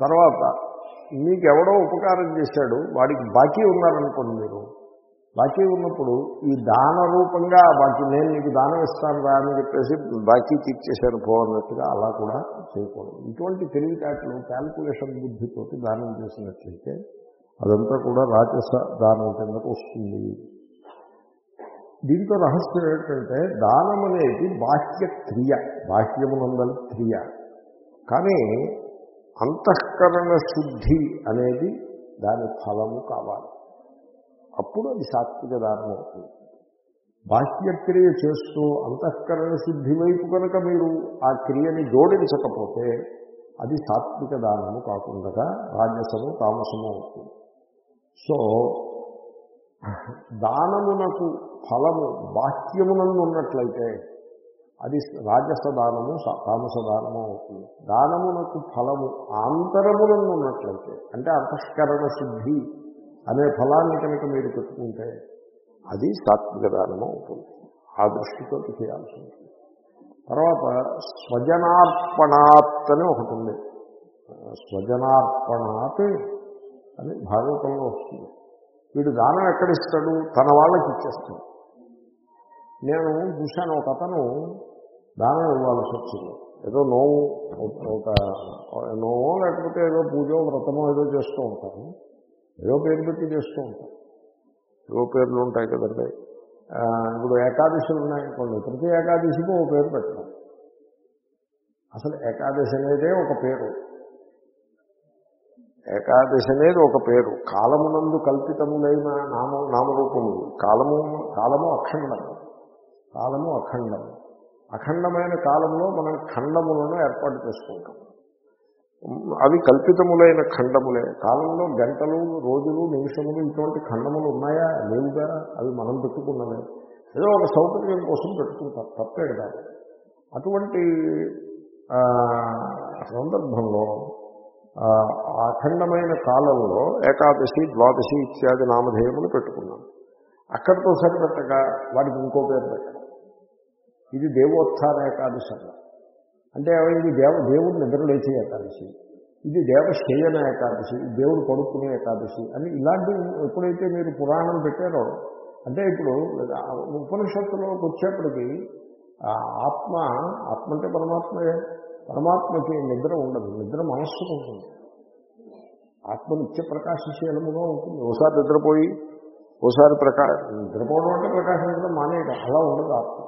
తర్వాత మీకు ఎవడో ఉపకారం చేశాడు వాడికి బాకీ ఉన్నారనుకోండి మీరు. బాకీ ఉన్నప్పుడు ఈ దాన రూపంగా బాకీ నేను నీకు దానం ఇస్తాను రా అని చెప్పేసి బాకీ తీర్చేశాను పోవన్నట్టుగా అలా కూడా చేయకూడదు. ఇటువంటి తెలివితేటలు క్యాల్కులేషన్ బుద్ధితోటి దానం చేసినట్లయితే అదంతా కూడా రాజస దానం కిందకు వస్తుంది. దీంతో రహస్యం ఏంటంటే దానం అనేది బాహ్య క్రియ బాహ్యమునందల క్రియ. కానీ అంతఃకరణ శుద్ధి అనేది దాని ఫలము కావాలి. అప్పుడు అది సాత్విక దానం అవుతుంది. బాహ్యక్రియ చేస్తూ అంతఃకరణ శుద్ధి వైపు కనుక మీరు ఆ క్రియని జోడించకపోతే అది సాత్విక దానము కాకుండా రాజసము తామసము అవుతుంది. సో దానమునకు ఫలము బాహ్యమునందు ఉన్నట్లయితే అది రాజసదానము తామసదానము అవుతుంది. దానమునకు ఫలము ఆంతరములను ఉన్నట్లయితే అంటే అంతఃకరణ శుద్ధి అనే ఫలాన్ని కనుక మీరు పెట్టుకుంటే అది సాత్విక దానము అవుతుంది. ఆ దృష్టితో చేయాల్సి ఉంటుంది. తర్వాత స్వజనార్పణాత్ అని ఒకటి ఉంది. స్వజనార్పణాత్ అని భాగవతంలో వస్తుంది. వీడు దానం ఎక్కడిస్తాడు? తన వాళ్ళకి ఇచ్చేస్తాడు. నేను చూశాను ఒక అతను దానం ఇవ్వాల్సి వచ్చింది. ఏదో నోవు ఒక నోవో లేకపోతే ఏదో పూజో వ్రతమో ఏదో చేస్తూ ఉంటాను ఏదో పేరు పెట్టి చేస్తూ ఉంటాను ఏదో పేర్లు ఉంటాయి కదండి. ఇప్పుడు ఏకాదశులు ఉన్నాయనుకోండి ప్రతి ఏకాదశికి ఒక పేరు పెట్టాను అసలు ఏకాదశి అనేదే ఒక పేరు. ఏకాదశి అనేది ఒక పేరు. కాలమునందు కల్పితములైన నామ నామరూపములు. కాలము కాలము అఖండం కాలము అఖండము. అఖండమైన కాలంలో మనం ఖండములను ఏర్పాటు చేసుకుంటాం. అవి కల్పితములైన ఖండములే. కాలంలో గంటలు రోజులు నిమిషములు ఇటువంటి ఖండములు ఉన్నాయా? లేవుగా అవి మనం పెట్టుకున్నవే. ఏదో ఒక సౌకర్యం కోసం పెట్టుకుంటాం. తప్పే కాదు. అటువంటి సందర్భంలో అఖండమైన కాలంలో ఏకాదశి ద్వాదశి ఇత్యాది నామధేయములు పెట్టుకున్నాం. అక్కడితో సరిపెట్టగా వాడికి ఇంకో పేరు పెట్టడం ఇది దేవోత్థాన ఏకాదశి. అంటే ఇది దేవ దేవుడు నిద్రలేచే ఏకాదశి. ఇది దేవశయన ఏకాదశి దేవుడు పడుకునే ఏకాదశి అని ఇలాంటివి ఎప్పుడైతే మీరు పురాణం పెట్టారో అంటే ఇప్పుడు ఉపనిషత్తులోకి వచ్చేప్పటికీ ఆత్మ ఆత్మ అంటే పరమాత్మయే. పరమాత్మకి నిద్ర ఉండదు నిద్ర మనస్సుకు ఉంటుంది. ఆత్మ నిత్య ప్రకాశశీలముగా ఉంటుంది. ఓసారి నిద్రపోయి ఓసారి ప్రకా నిద్రపోవడం అంటే ప్రకాశించడం మానేయడం అలా ఉండదు ఆత్మ.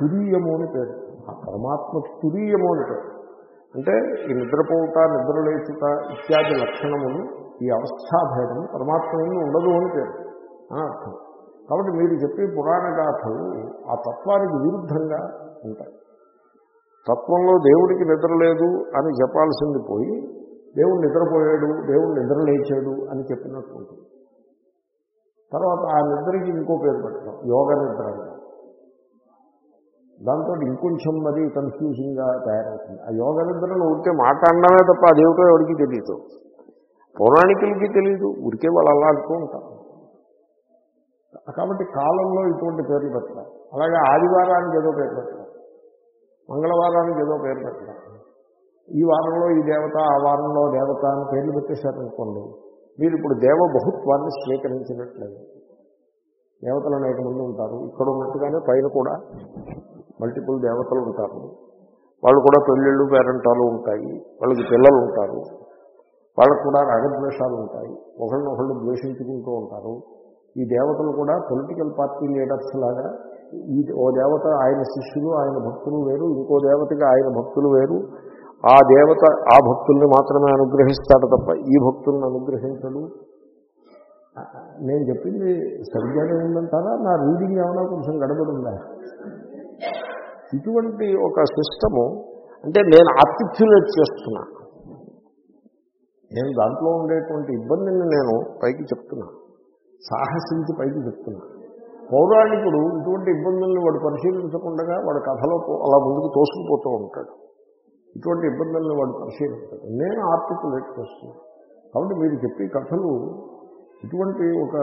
తురీయము అని పేరు. ఆ పరమాత్మ తురీయము అని పేరు. అంటే ఈ నిద్రపోవుట నిద్రలేచుట ఇత్యాది లక్షణములు ఈ అవస్థాభేదము పరమాత్మ ఉండదు అని పేరు. అని అర్థం. కాబట్టి మీరు చెప్పే పురాణ గాథలు ఆ తత్వానికి విరుద్ధంగా ఉంటాయి. తత్వంలో దేవుడికి నిద్ర లేదు అని చెప్పాల్సింది పోయి దేవుడు నిద్రపోయాడు దేవుడు నిద్రలేచాడు అని చెప్పినట్టు ఉంటుంది. తర్వాత ఆ నిద్రకి ఇంకో పేరు పెట్టడం యోగ నిద్ర దాంతో ఇంకొంచెం మరి కన్ఫ్యూజింగ్గా తయారవుతుంది. ఆ యోగ నిద్రను మాట మాట్లాడడమే తప్ప అదేమిటో ఎవరికి తెలియదు పౌరాణికులకి తెలియదు ఉడికే వాళ్ళు అలా అంటూ ఉంటారు. కాబట్టి కాలంలో ఇటువంటి పేర్లు పెట్టారు. అలాగే ఆదివారానికి ఏదో పేరు పెట్టారు. మంగళవారానికి ఏదో పేరు పెట్టారు. ఈ వారంలో ఈ దేవత ఆ వారంలో దేవత అని పేర్లు పెట్టేశారనుకోండి మీరు ఇప్పుడు దేవ బహుత్వాన్ని స్వీకరించినట్లేదు దేవతలు అనేక మంది ఉంటారు. ఇక్కడ ఉన్నట్టుగానే పైన కూడా మల్టిపుల్ దేవతలు ఉంటారు. వాళ్ళు కూడా పెళ్ళిళ్ళు పేరంటాలు ఉంటాయి. వాళ్ళకి పిల్లలు ఉంటారు. వాళ్ళకు కూడా రాగద్వేషాలు ఉంటాయి. ఒకళ్ళనొకళ్ళు ద్వేషించుకుంటూ ఉంటారు. ఈ దేవతలు కూడా పొలిటికల్ పార్టీ లీడర్స్ లాగా ఈ ఓ దేవత ఆయన శిష్యులు ఆయన భక్తులు వేరు. ఇంకో దేవతకి ఆయన భక్తులు వేరు. ఆ దేవత ఆ భక్తుల్ని మాత్రమే అనుగ్రహిస్తాడు తప్ప ఈ భక్తుల్ని అనుగ్రహించడు. నేను చెప్పింది సరిగ్గానే ఉందంటారా? నా రీడింగ్ ఏమైనా కొంచెం గడబడి ఉందా? ఇటువంటి ఒక సిస్టము అంటే నేను ఆర్టిక్యులేట్ చేస్తున్నా. నేను దాంట్లో ఉండేటువంటి ఇబ్బందిని నేను పైకి చెప్తున్నా. సాహసించి పైకి చెప్తున్నా. పౌరాణికుడు ఇటువంటి ఇబ్బందుల్ని వాడు పరిశీలించకుండా వాడు కథలో అలా ముందుకు తోసుకుపోతూ ఉంటాడు. ఇటువంటి ఇబ్బందుల్ని వాడు పరిశీలించాడు. నేను ఆర్టికులేట్ చేస్తున్నాను కాబట్టి మీరు చెప్పే కథలు ఇటువంటి ఒక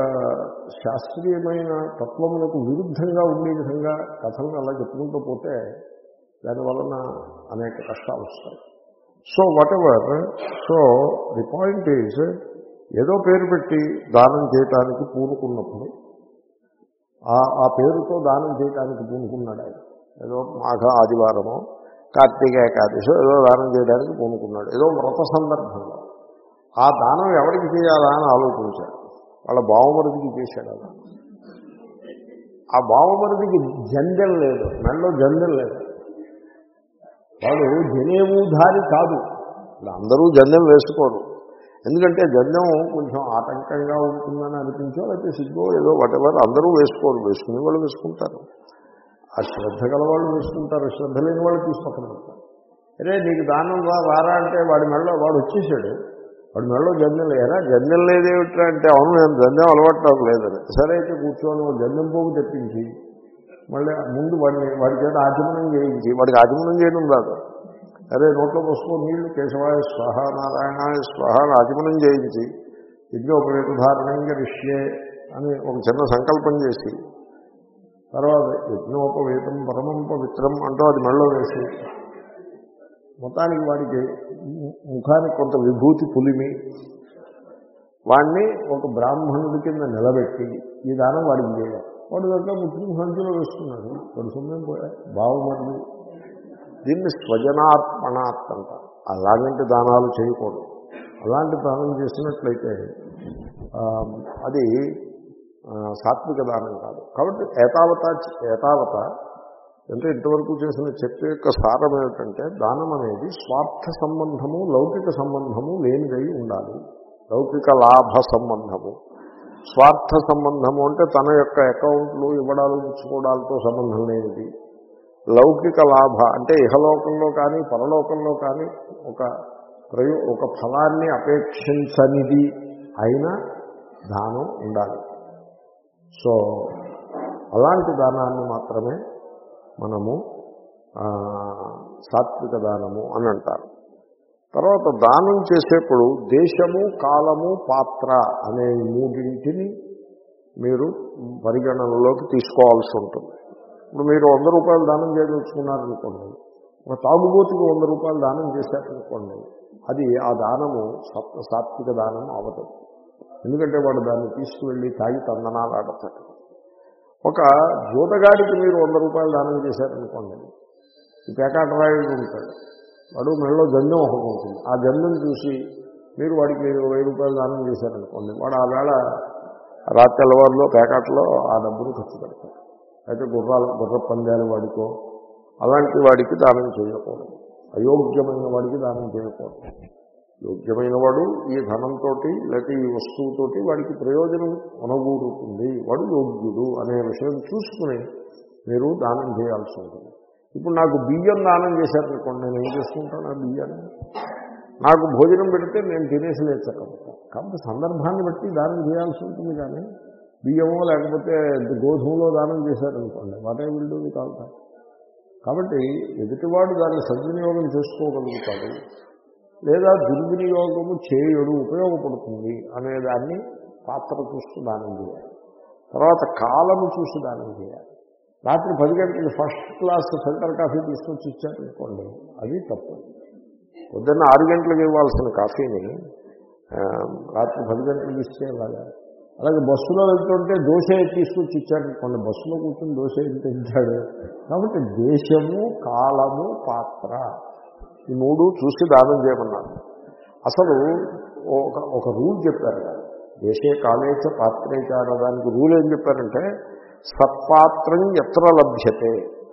శాస్త్రీయమైన తత్వములకు విరుద్ధంగా ఉండే విధంగా కథలను అలా చెప్పుకుంటూ పోతే దాని వలన అనేక కష్టాలు వస్తాయి. So whatever so the point is ఏదో పేరు పెట్టి దానం చేయటానికి పూనుకున్నప్పుడు ఆ పేరుతో దానం చేయటానికి పూనుకున్నాడు ఆయన. ఏదో మాఘ ఆదివారమో కార్తీక ఏకాదశి ఏదో దానం చేయడానికి పూనుకున్నాడు. ఏదో వ్రత సందర్భంలో. ఆ దానం ఎవరికి చేయాలా అని ఆలోచించాడు. వాళ్ళ బావమరిదికి చేశాడు అలా. ఆ బావమరిదికి జంజం లేదు మెడలో జంజం లేదు. వాడు జనేవుధారి కాదు. అందరూ జంజం వేసుకోరు. ఎందుకంటే జంజం కొంచెం ఆటంకంగా ఉంటుందని అనిపించో లేకపోతే సిగ్గో ఏదో వాటెవర్ అందరూ వేసుకోరు. వేసుకునే వాళ్ళు వేసుకుంటారు. ఆ శ్రద్ధ గల వాళ్ళు వేసుకుంటారు. శ్రద్ధ లేని వాళ్ళు తీసుకుంటారు అరే నీకు దానం రా రారా అంటే వాడి మెడలో వాడు వచ్చేసాడు. వాడు మెడలో జంజం లేదా జంజం లేదేమిట్రా అంటే అవును నేను జంజం అలవాటు నాకు లేదని సరే అయితే కూర్చొని ఓ పోగు తెప్పించి. మళ్ళీ ముందు వాడిని వాడి చేత ఆచమనం చేయించి వాడికి ఆచమనం చేయడం రాదు అరే నోట్లో పోసుకో నీళ్ళు కేశవాయ స్వహ నారాయణాయ స్వహ ఆచమనం చేయించి యజ్ఞోపవేత ధారణంగా రిష్యే అని ఒక చిన్న సంకల్పం చేసి తర్వాత యజ్ఞోపవేతం పరమం పవిత్రం అంటూ అది మెళ్ళో వేసి మొత్తానికి వాడికి ముఖానికి కొంత విభూతి పులిమి వాడిని ఒక బ్రాహ్మణుడి కింద నిలబెట్టి ఈ దానం వాడికి చేయాలి. వాడు దగ్గర ముస్లిం సంఖ్యలో వేస్తున్నాడు. వాడు సొమ్మేం పోయా బాగుమడి దీన్ని స్వజనార్పణాత్ అంటారు అలాంటి దానాలు చేయకూడదు. అలాంటి దానం చేసినట్లయితే అది సాత్విక దానం కాదు. కాబట్టి ఏతావత ఏతావత అంటే ఇంతవరకు చేసిన చర్చ యొక్క సారం ఏమిటంటే దానం అనేది స్వార్థ సంబంధము లౌకిక సంబంధము లేనిదై ఉండాలి. లౌకిక లాభ సంబంధము. స్వార్థ సంబంధము అంటే తన యొక్క అకౌంట్లు ఇవ్వడాలు పుచ్చుకోవడాలతో సంబంధం లేనిది. లౌకిక లాభ అంటే ఇహలోకంలో కానీ పరలోకంలో కానీ ఒక ప్రయో ఒక ఫలాన్ని అపేక్షించనిది అయిన దానం ఉండాలి. సో అలాంటి దానాన్ని మాత్రమే మనము సాత్విక దానము అని అంటారు. తర్వాత దానం చేసేప్పుడు దేశము కాలము పాత్ర అనే మూడింటిని మీరు పరిగణనలోకి తీసుకోవాల్సి ఉంటుంది. ఇప్పుడు మీరు వంద రూపాయలు దానం చేయదలుచుకున్నారనుకోండి ఒక తాగుబోతుకి వంద రూపాయలు దానం చేశారనుకోండి అది ఆ దానము సాత్విక దానం అవదు. ఎందుకంటే వాడు దాన్ని తీసుకువెళ్ళి తాగి తందనాలు ఆడతాడు. ఒక జూతగాడికి మీరు వంద రూపాయలు దానం చేశారనుకోండి ఈ పేకాట రాయుడు ఉంటాడు. వాడు మెడలో గంధం ఒకటి ఉంటుంది ఆ గంధం చూసి మీరు వాడికి మీరు వెయ్యి రూపాయలు దానం చేశారనుకోండి వాడు ఆ వేళ రాత్రి తెల్లవారులో పేకాటలో ఆ డబ్బును ఖర్చు పెడతాడు. అయితే గుర్రాలు గుర్ర పందాలు వాడికో అలాంటి వాడికి దానం చేయకూడదు. అయోగ్యమైన వాడికి దానం చేయకూడదు. యోగ్యమైన వాడు ఈ ధనంతో లేకపోతే ఈ వస్తువుతోటి వాడికి ప్రయోజనం కొనగూరుతుంది వాడు యోగ్యుడు అనే విషయం చూసుకుని మీరు దానం చేయాల్సి ఉంటుంది. ఇప్పుడు నాకు బియ్యం దానం చేశారనుకోండి నేను ఏం చేసుకుంటాను ఆ బియ్యాన్ని? నాకు భోజనం పెడితే నేను తినేసి లేచకపోతాను కాబట్టి సందర్భాన్ని బట్టి దానం చేయాల్సి ఉంటుంది కానీ బియ్యమో లేకపోతే గోధుమలో దానం చేశారనుకోండి వాటే విల్డు కాదు కాబట్టి ఎదుటివాడు దాన్ని సద్వినియోగం చేసుకోగలుగుతాడు. లేదా దుర్వినియోగము చేయడు ఉపయోగపడుతుంది అనేదాన్ని పాత్ర చూస్తూ దానం చేయాలి. తర్వాత కాలము చూసి దానం చేయాలి. రాత్రి పది గంటలకి ఫస్ట్ క్లాస్ ఫిల్టర్ కాఫీ తీసుకొచ్చి ఇచ్చారనుకోండి అది తప్పు. పొద్దున్న ఆరు గంటలకు ఇవ్వాల్సిన కాఫీని రాత్రి పది గంటలకు ఇస్తే ఇవ్వాలి అలాగే బస్సులో వెళ్తుంటే దోశ తీసుకొచ్చి ఇచ్చారనుకోండి బస్సులో కూర్చొని దోశ ఎంత ఇచ్చాడు కాబట్టి దేశము కాలము పాత్ర. ఈ మూడు చూసి దానం చేయమన్నారు. అసలు ఒక ఒక రూల్ చెప్పారు. కదా దేశే కాలేచ పాత్రేచ అన్న దానికి రూల్ ఏం చెప్పారంటే సత్పాత్రం ఎత్ర లభ్యతే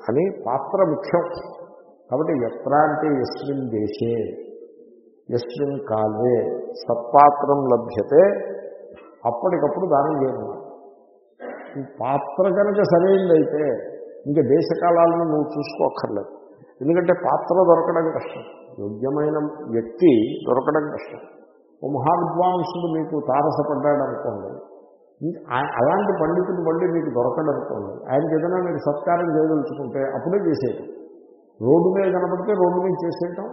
అని పాత్ర ముఖ్యం. కాబట్టి ఎత్ర అంటే ఎస్మిన్ దేశే ఎస్మిన్ కాలే సత్పాత్రం లభ్యతే అప్పటికప్పుడు దానం చేయమన్నారు. ఈ పాత్ర కనుక సరైనదైతే ఇంకా దేశకాలాలను నువ్వు చూసుకోక్కర్లేదు. ఎందుకంటే పాత్ర దొరకడం కష్టం. యోగ్యమైన వ్యక్తి దొరకడం కష్టం. ఓ మహావిద్వాంసుడు మీకు తారసపడ్డాడు అనుకోండి. అలాంటి పండితుడు మళ్ళీ మీకు దొరకడనుకోండి ఆయనకి ఏదైనా మీరు సత్కారం చేయదలుచుకుంటే అప్పుడే చేసేయటం. రోడ్డు మీద కనబడితే రోడ్డు మీద చేసేయటం.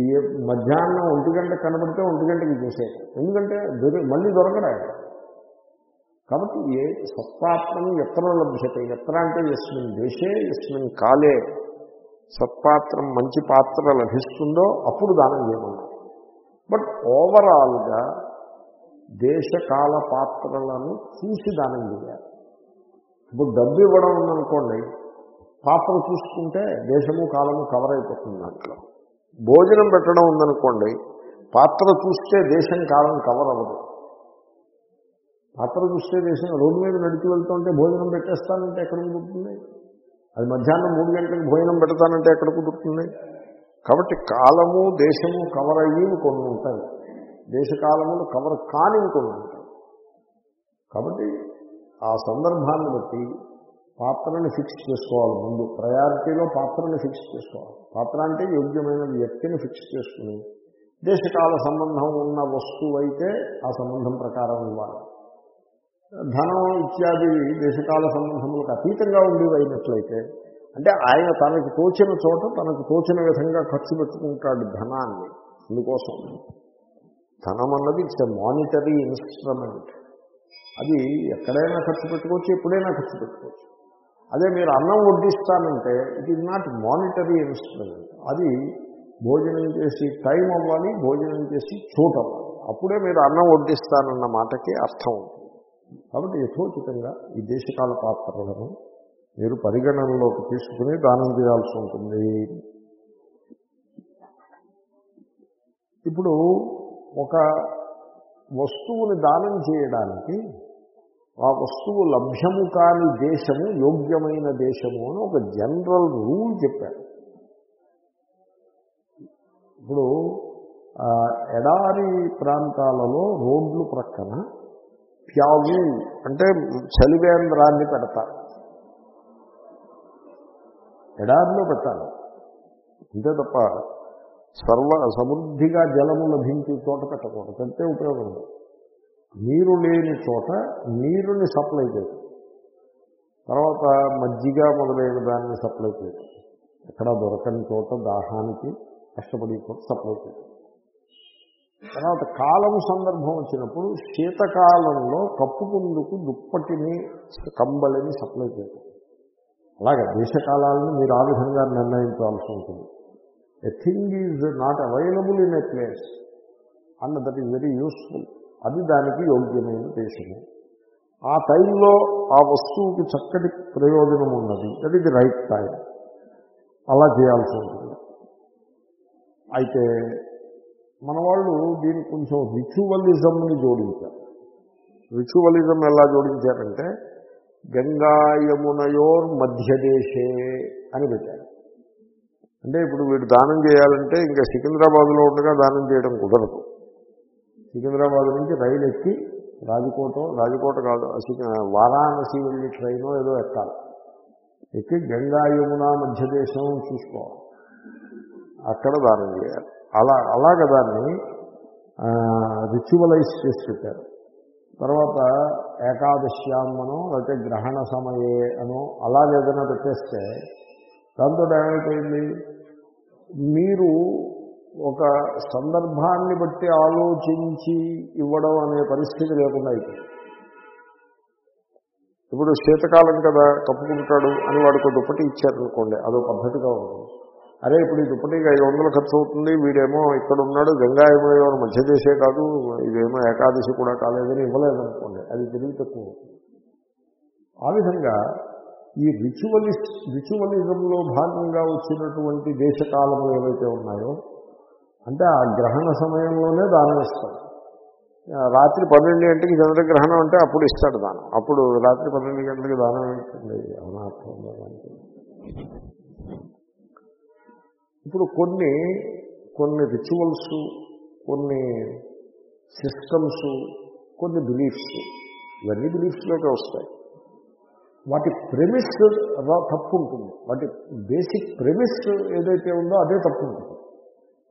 ఈ మధ్యాహ్నం ఒంటి గంట కనబడితే ఒంటి గంటకి చేసేయటం. ఎందుకంటే దొరి మళ్ళీ దొరకడా కాబట్టి ఏ సత్తాత్మని ఎత్ర లభ్యత ఎత్ర అంటే ఎస్మిన్ దేశే ఎస్మిన్ కాలే సత్పాత్రం మంచి పాత్ర లభిస్తుందో అప్పుడు దానం చేయమన్నారు బట్ ఓవరాల్గా దేశకాల పాత్రలను చూసి దానం చేయాలి. ఇప్పుడు డబ్బు ఇవ్వడం ఉందనుకోండి పాత్ర చూసుకుంటే దేశము కాలము కవర్ అయిపోతుంది దాంట్లో. భోజనం పెట్టడం ఉందనుకోండి పాత్ర చూస్తే దేశం కాలం కవర్ అవ్వదు. పాత్ర చూస్తే దేశం రోడ్డు మీద నడిచి వెళ్తుంటే భోజనం పెట్టేస్తానంటే ఎక్కడ ఉంటుంది అది మధ్యాహ్నం మూడు గంటలకు భోజనం పెడతానంటే ఎక్కడ కుదురుతుంది? కాబట్టి కాలము దేశము కవర్ అయ్యి కొన్ని ఉంటాయి. దేశకాలములు కవర్ కాని కొన్ని ఉంటాయి. కాబట్టి ఆ సందర్భాన్ని బట్టి పాత్రని ఫిక్స్ చేసుకోవాలి ముందు. ప్రయారిటీలో పాత్రని ఫిక్స్ చేసుకోవాలి. పాత్ర అంటే యోగ్యమైన వ్యక్తిని ఫిక్స్ చేసుకుని దేశకాల సంబంధం ఉన్న వస్తువు అయితే ఆ సంబంధం ప్రకారం ఇవ్వాలి. ధనం ఇత్యాది దేశకాల సంబంధములకు అతీతంగా ఉండేవి అయినట్లయితే అంటే ఆయన తనకు తోచిన చోట తనకు తోచిన విధంగా ఖర్చు పెట్టుకుంటాడు ధనాన్ని. అందుకోసం ధనం అన్నది ఇట్స్ ఎ మానిటరీ ఇన్స్ట్రుమెంట్. అది ఎక్కడైనా ఖర్చు పెట్టుకోవచ్చు ఎప్పుడైనా ఖర్చు పెట్టుకోవచ్చు. అదే మీరు అన్నం వడ్డిస్తానంటే it is not monetary instrument అది భోజనం చేసి టైం అవ్వాలి భోజనం చేసి చోటు అవ్వాలి. అప్పుడే మీరు అన్నం వడ్డిస్తానన్న మాటకి అర్థం ఉంటుంది. కాబట్టి యథోచితంగా ఈ దేశకాల పాత్రలను మీరు పరిగణనలోకి తీసుకుని దానం చేయాల్సి ఉంటుంది. ఇప్పుడు ఒక వస్తువుని దానం చేయడానికి ఆ వస్తువు లభ్యము కాని దేశము యోగ్యమైన దేశము అని ఒక జనరల్ రూల్ చెప్పారు. ఇప్పుడు ఎడారి ప్రాంతాలలో రోడ్లు ప్రక్కన ప్యావు అంటే చలివేంద్రాన్ని పెడతారు ఎడారిలో పెట్టాలి. అంతే తప్ప సర్వ సమృద్ధిగా జలము లభించే చోట పెట్టకూడదు. అంతే ఉపయోగం లేదు నీరు లేని చోట నీరుని సప్లై చేయడం తర్వాత మజ్జిగ మొదలైన దాన్ని సప్లై చేయడం ఎక్కడ దొరకని చోట దాహానికి కష్టపడి సప్లై చేయడం తర్వాత కాలం సందర్భం వచ్చినప్పుడు శీతకాలంలో కప్పుకుందుకు దుప్పటిని కంబళిని సప్లై చేయడం అలాగే దేశకాలాలను మీరు ఆ విధంగా నిర్ణయించాల్సి ఉంటుంది. A thing is not available in a place and that is very useful అది దానికి యోగ్యమైన దేశము. ఆ టైంలో ఆ వస్తువుకి చక్కటి ప్రయోజనం ఉన్నది. దట్ ఈజ్ రైట్ టైం అలా చేయాల్సి ఉంటుంది. అయితే మన వాళ్ళు దీనికి కొంచెం రిచువలిజంని జోడించారు. రిచువలిజం ఎలా జోడించారంటే గంగా యమునయోర్ మధ్యదేశే అని పెట్టారు. అంటే ఇప్పుడు వీడు దానం చేయాలంటే ఇంకా సికింద్రాబాద్లో ఉండగా దానం చేయడం కుదరదు. సికింద్రాబాద్ నుంచి రైలు ఎక్కి రాజకోట రాజకోట కాదు వారాణసి వెళ్ళి ట్రైన్ ఏదో ఎక్కాలి. ఎక్కి గంగా యమున మధ్యదేశం చూసుకోవాలి. అక్కడ దానం చేయాలి. అలా అలాగ దాన్ని రిచువలైజ్ చేసి పెట్టారు. తర్వాత ఏకాదశ్యామనో లేకపోతే గ్రహణ సమయే అనో అలాగేదైనా పెట్టేస్తే దాంతో ఏమైపోయింది? మీరు ఒక సందర్భాన్ని బట్టి ఆలోచించి ఇవ్వడం అనే పరిస్థితి లేకుండా అయిపోయింది. ఇప్పుడు శీతకాలం కదా కప్పుకుంటాడు అని వాడికి దుప్పటి ఇచ్చారనుకోండి అదో పద్ధతిగా ఉంటుంది. అరే ఇప్పుడు ఈ దుప్పటికి ఐదు వందలు ఖర్చు అవుతుంది వీడేమో ఇక్కడ ఉన్నాడు గంగాయమో మధ్యదేశే కాదు ఇదేమో ఏకాదశి కూడా కాలేదని ఇవ్వలేదనుకోండి అది తెలివి తక్కువ. ఆ విధంగా ఈ రిచువలిస్ రిచువలిజంలో భాగంగా వచ్చినటువంటి దేశకాలములు ఏవైతే ఉన్నాయో అంటే ఆ గ్రహణ సమయంలోనే దానం ఇస్తాడు రాత్రి పన్నెండు గంటలకి చంద్రగ్రహణం అంటే అప్పుడు ఇస్తాడు దానం. అప్పుడు రాత్రి పన్నెండు గంటలకి దానం ఏంటండి? అవునా అర్థం ఇప్పుడు కొన్ని కొన్ని రిచువల్స్ కొన్ని సిస్టమ్స్ కొన్ని బిలీఫ్స్ ఇవన్నీ బిలీఫ్స్లోకి వస్తాయి. వాటి ప్రెమిస్ తప్పు ఉంటుంది. వాటి బేసిక్ ప్రెమిస్ ఏదైతే ఉందో అదే తప్పు ఉంటుంది.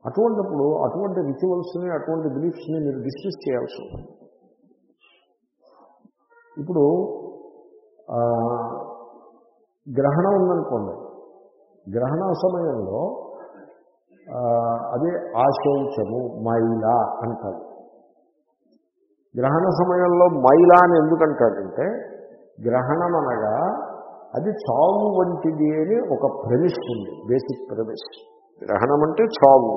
అటువంటిప్పుడు అటువంటి రిచువల్స్ని అటువంటి బిలీఫ్స్ని మీరు డిస్కస్ చేయాల్సి ఉంటుంది. ఇప్పుడు గ్రహణం ఉందనుకోండి. గ్రహణ సమయంలో అదే ఆశౌచము మైల అంటారు. గ్రహణ సమయంలో మైలా అని ఎందుకంటాడంటే గ్రహణం అనగా అది చావు వంటిది అని ఒక ప్రెమిస్ ఉంది బేసిక్ ప్రెమిస్ గ్రహణం అంటే చావు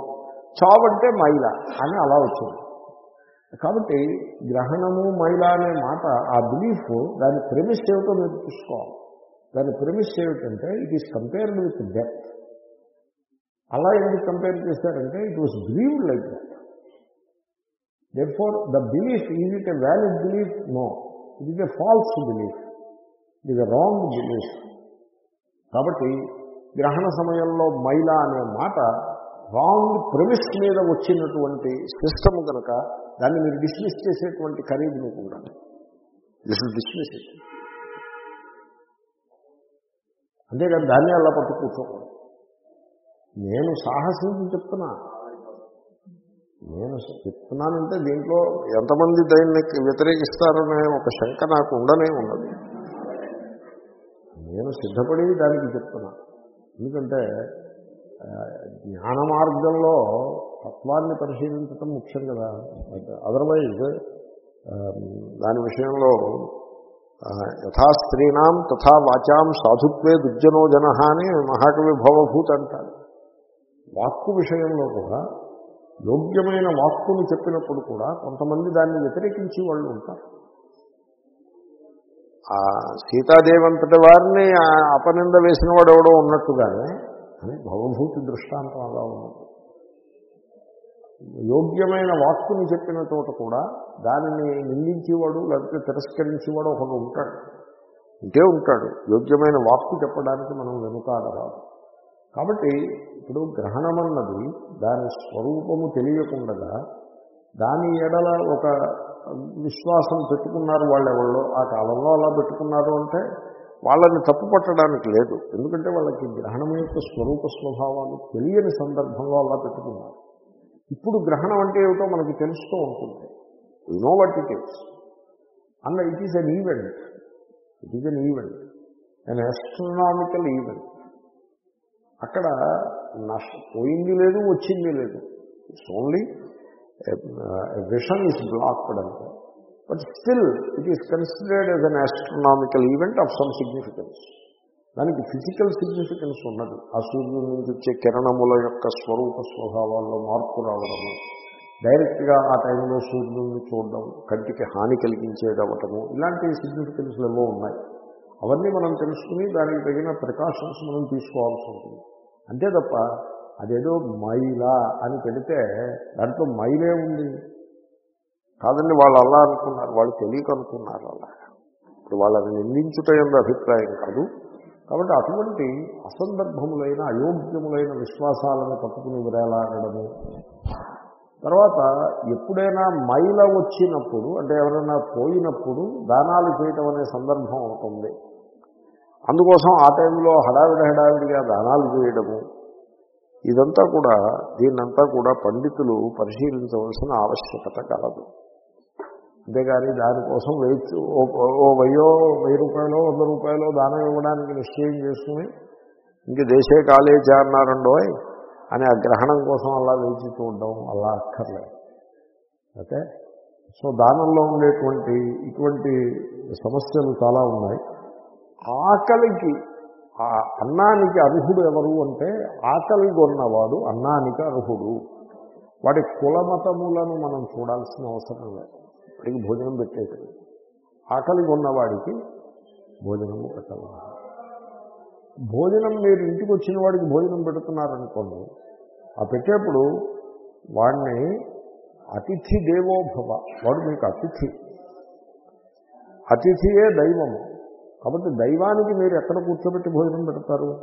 చావు అంటే మైల అని అలా వచ్చింది. కాబట్టి గ్రహణము మైల అనే మాట ఆ బిలీఫ్ దాని ప్రెమిస్ ఏమిటో మీరు చూసుకోవాలి. దాని ప్రెమిస్ ఏమిటంటే it is compared with death అలా ఎందుకు కంపేర్ చేశారంటే it was believed like that that for the belief is it a valid belief no it is a false belief it is a wrong belief కాబట్టి గ్రహణ సమయంలో మైల అనే మాట wrong promise మీద వచ్చినటువంటి సిస్టమ్ కనుక దాన్ని మీరు డిస్మిస్ చేసేటువంటి ఖరీదు మీకు ఉండాలి దిస్ ఇస్ డిస్మిస్ అంతేకాదు దాన్ని అలా పట్టు కూర్చోకూడదు నేను సాహసించి చెప్తున్నా. నేను చెప్తున్నానంటే దీంట్లో ఎంతమంది దాన్ని వ్యతిరేకిస్తారనే ఒక శంక నాకు ఉండనే ఉండదు నేను సిద్ధపడి దానికి చెప్తున్నా. ఎందుకంటే జ్ఞాన మార్గంలో తత్వాన్ని పరిశీలించటం ముఖ్యం కదా. అదర్వైజ్ దాని విషయంలో యథా స్త్రీణం తథా వాచాం సాధుత్వే దుర్జనో జన అని మహాకవి భవభూత్ అంటాడు వాక్కు విషయంలో కూడా యోగ్యమైన వాక్కును చెప్పినప్పుడు కూడా కొంతమంది దాన్ని వ్యతిరేకించి వాళ్ళు ఉంటారు. ఆ సీతాదేవంతటి వారిని ఆ అపనింద వేసిన వాడు ఎవడో ఉన్నట్టుగానే అని భవభూతి దృష్టాంతం అలా ఉన్నది. యోగ్యమైన వాక్కుని చెప్పిన చోట కూడా దానిని నిందించేవాడు లేకపోతే తిరస్కరించేవాడు ఒకడు ఉంటాడు. ఉంటే ఉంటాడు. యోగ్యమైన వాక్కు చెప్పడానికి మనం వెనుకాడరాదు. కాబట్టి ఇప్పుడు గ్రహణం అన్నది దాని స్వరూపము తెలియకుండా దాని ఎడల ఒక విశ్వాసం పెట్టుకున్నారు వాళ్ళు ఎవరో ఆ కాలంలో అలా పెట్టుకున్నారు అంటే వాళ్ళని తప్పు పట్టడానికి లేదు. ఎందుకంటే వాళ్ళకి గ్రహణం యొక్క స్వరూప స్వభావాలు తెలియని సందర్భంలో అలా పెట్టుకున్నారు. ఇప్పుడు గ్రహణం అంటే ఏమిటో మనకి తెలుస్తూ ఉంటుంది. You know what it is and it is an event it is an event an astronomical event అక్కడ నష్ట పోయింది లేదు వచ్చింది లేదు. It's only vision is blocked అంటే but still it is considered as an astronomical event of some significance దానికి physical significance ఉన్నది ఆ సూర్యుడి నుంచి వచ్చే కిరణముల యొక్క స్వరూప స్వభావాల్లో మార్పు రావడము. డైరెక్ట్గా ఆ టైంలో సూర్యుడిని చూడడం కంటికి హాని కలిగించేదవటము ఇలాంటి సిగ్నిఫికెన్స్లు ఏవో ఉన్నాయి. అవన్నీ మనం తెలుసుకుని దానికి తగిన ప్రికాషన్స్ మనం తీసుకోవాల్సి ఉంటుంది. అంతే తప్ప అదేదో మైలా అని పెడితే దాంట్లో మైలే ఉంది. కాదండి వాళ్ళు అలా అనుకున్నారు వాళ్ళు తెలియక అనుకున్నారు అలా. ఇప్పుడు వాళ్ళని నిందించుట ఎందు అభిప్రాయం కాదు. కాబట్టి అటువంటి అసందర్భములైన అయోగ్యములైన విశ్వాసాలను పట్టుకుని విరేలాడము తర్వాత ఎప్పుడైనా మైల వచ్చినప్పుడు అంటే ఎవరైనా పోయినప్పుడు దానాలు చేయటం అనే సందర్భం ఉంటుంది అందుకోసం ఆ టైంలో హడావిడి హడావిడిగా దానాలు చేయడము ఇదంతా కూడా దీన్నంతా కూడా పండితులు పరిశీలించవలసిన ఆవశ్యకత కలదు. అంతేగాని దానికోసం వెయిట్ ఓ- వయో వెయ్యి రూపాయలు వంద రూపాయలు దానం ఇవ్వడానికి నిశ్చయం చేసుకుని ఇంక దేశే కాలేజీ అన్నారండోయ్? అని ఆ గ్రహణం కోసం అలా వేచి చూడడం అలా అక్కర్లేదు. ఓకే? సో దానంలో ఉండేటువంటి ఇటువంటి సమస్యలు చాలా ఉన్నాయి. ఆకలికి అన్నానికి అర్హుడు ఎవరు అంటే ఆకలి కొన్నవాడు అన్నానికి అర్హుడు. వాడి కులమతములను మనం చూడాల్సిన అవసరం లేదు. వాడికి భోజనం పెట్టేది. ఆకలి కొన్నవాడికి భోజనము పెట్టవాలి భోజనం మీరు ఇంటికి వచ్చిన వాడికి భోజనం పెడుతున్నారనుకోండి ఆ పెట్టేప్పుడు వాడిని అతిథి దేవోభవ. వాడు మీకు అతిథి. అతిథియే దైవము. కాబట్టి దైవానికి మీరు ఎక్కడ కూర్చోబెట్టి భోజనం పెడతారు?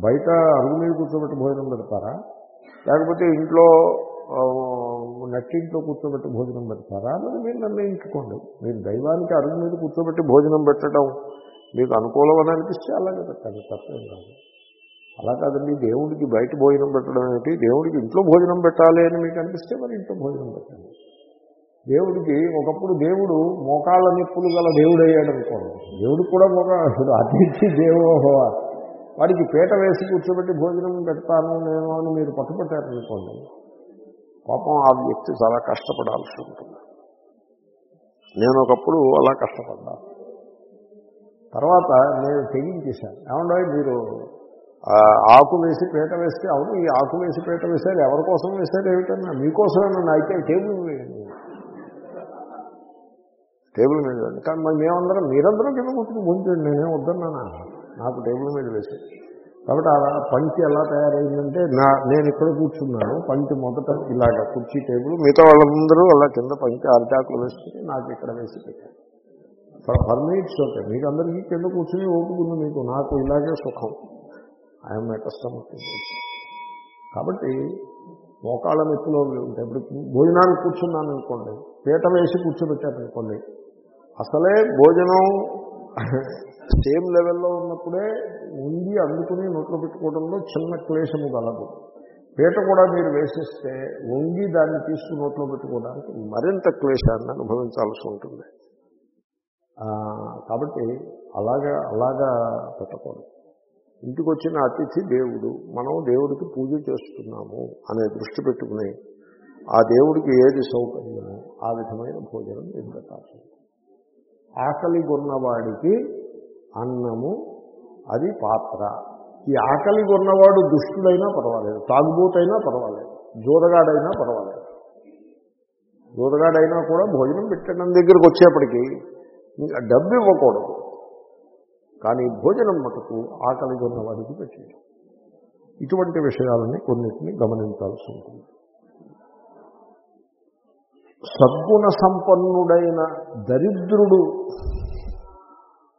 బయట అరుగు మీద కూర్చోబెట్టి భోజనం పెడతారా? లేకపోతే ఇంట్లో ఆ, నట్టింట్లో కూర్చోబెట్టి భోజనం పెడతారా? అని మీరు నిర్ణయించుకోండి. మీరు దైవానికి అరుగు మీద కూర్చోబెట్టి భోజనం పెట్టడం మీకు అనుకూలం అని అనిపిస్తే అలాగే పెట్టండి తప్పేం కాదు. అలా కాదండి దేవుడికి బయట భోజనం పెట్టడం ఏమిటి దేవుడికి ఇంట్లో భోజనం పెట్టాలి అని మీకు అనిపిస్తే మరి ఇంట్లో భోజనం పెట్టండి. దేవుడికి ఒకప్పుడు దేవుడు మోకాళ్ళ నిప్పులు గల దేవుడు అయ్యాడు అనుకోండి. దేవుడు కూడా మోకాడు అతిథి దేవోభవ వాడికి పీట వేసి కూర్చోబెట్టి భోజనం పెడతాను నేను అని మీరు పట్టుపట్టారనుకోండి పాపం ఆ వ్యక్తి చాలా కష్టపడాల్సి ఉంటుంది. నేను ఒకప్పుడు అలా కష్టపడ్డాను. తర్వాత నేను తెగించేశాను. ఏమంటే మీరు ఆకు వేసి పీట వేస్తే అవును ఈ ఆకు వేసి పీట వేశారు ఎవరి కోసం వేశారు ఏమిటన్నా? మీకోసమేనన్నా అయితే టేబుల్ వేయండి. టేబుల్ మీద వేయండి. కానీ మరి మేమందరం మీరందరం కింద కూర్చుని భోంచండి నేనేం వద్దన్నానా? నాకు టేబుల్ మీద వేసి కాబట్టి అలా పంచి ఎలా తయారైందంటే నా నేను ఇక్కడ కూర్చున్నాను పంచి మొదట ఇలాగ కుర్చీ టేబుల్ మిగతా వాళ్ళందరూ అలా కింద పంచి అరిటాకులు వేసుకుని నాకు ఇక్కడ వేసి పెట్టాను ఫర్ ఉంటాయి. మీకు అందరికీ కింద కూర్చుని ఓపుకుంది మీకు. నాకు ఇలాగే సుఖం. ఐఎమ్ కస్టమర్ కాబట్టి మోకాళ్ళ నొప్పిలో ఉంటాయి ఇప్పుడు భోజనానికి కూర్చున్నాను అనుకోండి. పీట వేసి కూర్చోబెట్టారనుకోండి అసలే భోజనం సేమ్ లెవెల్లో ఉన్నప్పుడే ఉండి అందుకుని నోట్లో పెట్టుకోవడంలో చిన్న క్లేశము గలదు పీట కూడా మీరు వేసేస్తే వంగి దాన్ని తీసుకుని నోట్లో పెట్టుకోవడానికి మరింత క్లేశాన్ని అనుభవించాల్సి ఉంటుంది. కాబట్టి అలాగా అలాగా పెట్టకూడదు. ఇంటికి వచ్చిన అతిథి దేవుడు మనం దేవుడికి పూజ చేస్తున్నాము అనే దృష్టి పెట్టుకుని ఆ దేవుడికి ఏది సౌకర్యమో ఆ విధమైన భోజనం మీరు పెట్టాల్సి ఆకలి కొన్నవాడికి అన్నము అది పాత్ర. ఈ ఆకలి కొన్నవాడు దుష్టుడైనా పర్వాలేదు తాగుబోతైనా పర్వాలేదు జోరగాడైనా పర్వాలేదు. జోరగాడైనా కూడా భోజనం పెట్టడం దగ్గరికి వచ్చేప్పటికీ డబ్బు ఇవ్వకూడదు. కానీ భోజనం మటుకు ఆకలి వారికి పెట్టింది ఇటువంటి విషయాలని కొన్నిటిని గమనించాల్సి ఉంటుంది. సద్గుణ సంపన్నుడైన దరిద్రుడు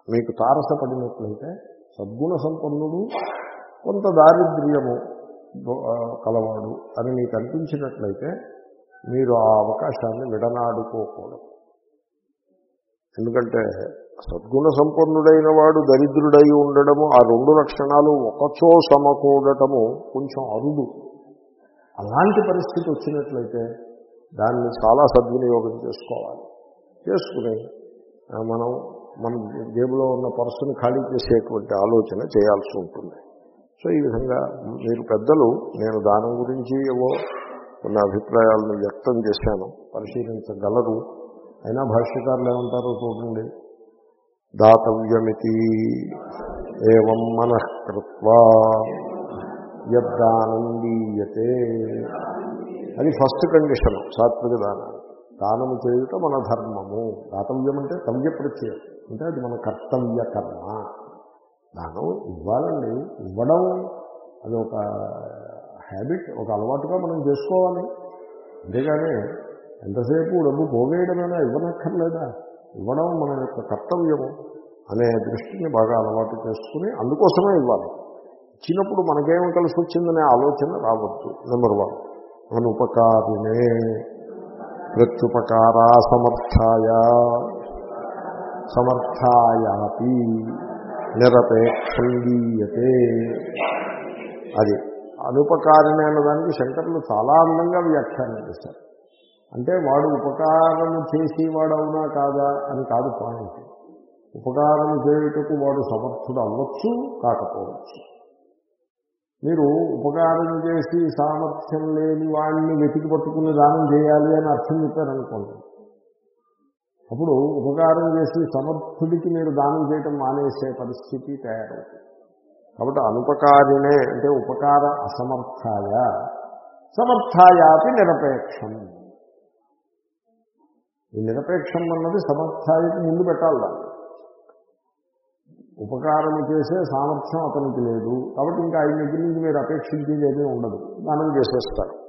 మీకు తారసపడినట్లయితే సద్గుణ సంపన్నుడు కొంత దారిద్ర్యము కలవాడు అని మీకు అనిపించినట్లయితే మీరు ఆ అవకాశాన్ని విడనాడుకోకూడదు. ఎందుకంటే సద్గుణ సంపన్నుడైన వాడు దరిద్రుడై ఉండడము ఆ రెండు లక్షణాలు ఒకచో సమకూడటము కొంచెం అరుదు. అలాంటి పరిస్థితి వచ్చినట్లయితే దాన్ని చాలా సద్వినియోగం చేసుకోవాలి. చేసుకుని మనం మన జేబులో ఉన్న పర్సును ఖాళీ చేసేటువంటి ఆలోచన చేయాల్సి ఉంటుంది. సో ఈ విధంగా మీరు పెద్దలు నేను దానం గురించి ఏవో కొన్ని అభిప్రాయాలను వ్యక్తం చేశాను పరిశీలించగలరు. అయినా భాష్యకారులు ఏమంటారో చూడండి. దాతవ్యమితి ఏం మనఃకృత్వా యద్దానం దీయతే అది ఫస్ట్ కండిషన్ సాత్విక దానం. దానము చేయుట మన ధర్మము. దాతవ్యం అంటే తవ్య ప్రత్యయం. అంటే అది మన కర్తవ్య కర్మ. దానం ఇవ్వాలండి ఇవ్వడం అది ఒక హ్యాబిట్ ఒక అలవాటుగా మనం చేసుకోవాలి. అంతేగాని ఎంతసేపు డబ్బు పోగేయడమైనా? ఇవ్వనక్కర్లేదా? ఇవ్వడం మన యొక్క కర్తవ్యము అనే దృష్టిని బాగా అలవాటు చేసుకుని అందుకోసమే ఇవ్వాలి. ఇచ్చినప్పుడు మనకేం కలిసి వచ్చిందనే ఆలోచన రావద్దు. Number one అనుపకారినే ప్రత్యుపకారా సమర్థాయ. సమర్థాయాపి నిరపేక్షీయతే అది. అనుపకారిణి అన్నదానికి శంకరులు చాలా అందంగా వ్యాఖ్యానం చేశారు. అంటే వాడు ఉపకారము చేసేవాడు అవునా కాదా అని కాదు పాయింట్ ఉపకారం చేయుటకు వాడు సమర్థుడు అవ్వచ్చు కాకపోవచ్చు. మీరు ఉపకారం చేసి సామర్థ్యం లేని వాడిని వెతికి పట్టుకుని దానం చేయాలి అని అర్థం చెప్పారనుకోండి. అప్పుడు ఉపకారం చేసి సమర్థుడికి మీరు దానం చేయటం మానేసే పరిస్థితి తయారవుతుంది. కాబట్టి అనుపకారినే అంటే ఉపకార అసమర్థాయ సమర్థాయాపి నిరపేక్షం. ఈ నిరపేక్షం అన్నది సమర్థాయకి ముందు పెట్టాలి ఉపకారం చేసే సామర్థ్యం అతనికి లేదు. కాబట్టి ఇంకా ఆయన దగ్గర నుంచి మీరు అపేక్షించేది ఏమీ ఉండదు. దానం చేసేస్తారు.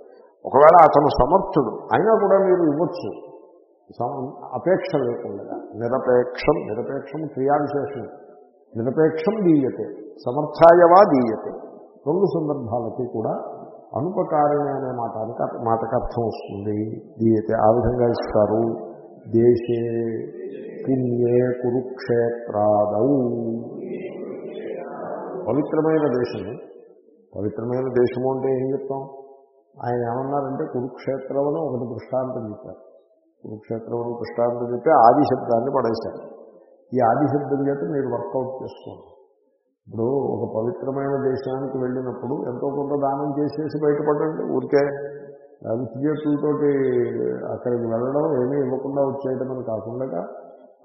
ఒకవేళ అతను సమర్థుడు అయినా కూడా మీరు ఇవ్వచ్చు. సమ- అపేక్ష లేకుండా. నిరపేక్షం నిరపేక్షం క్రియావిశేషం. నిరపేక్షం దీయతే. సమర్థాయవా దీయతే. రెండు సందర్భాలకి కూడా అనుపకారిణి అనే మాటానికి మాటకు అర్థం వస్తుంది. దీయతే. ఆ విధంగా ఇస్తారు. దేశే పుణ్యే కురుక్షేత్రాదౌ. పవిత్రమైన దేశము. పవిత్రమైన దేశము అంటే ఏం చెప్తాం? ఆయన ఏమన్నారంటే కురుక్షేత్రం అని ఒకటి దృష్టాంతం చెప్పారు. కురుక్షేత్రం అని దృష్టాంతం చెప్పి ఆది శబ్దాన్ని పడేశారు. ఈ ఆది శబ్దం చేత మీరు వర్కౌట్ చేసుకోండి. ఇప్పుడు ఒక పవిత్రమైన దేశానికి వెళ్ళినప్పుడు ఎంతో కొంత దానం చేసేసి బయటపడండి ఊరికే విద్యార్థులతోటి అక్కడికి వెళ్ళడం ఏమీ ఇవ్వకుండా వచ్చేయడం అని కాకుండా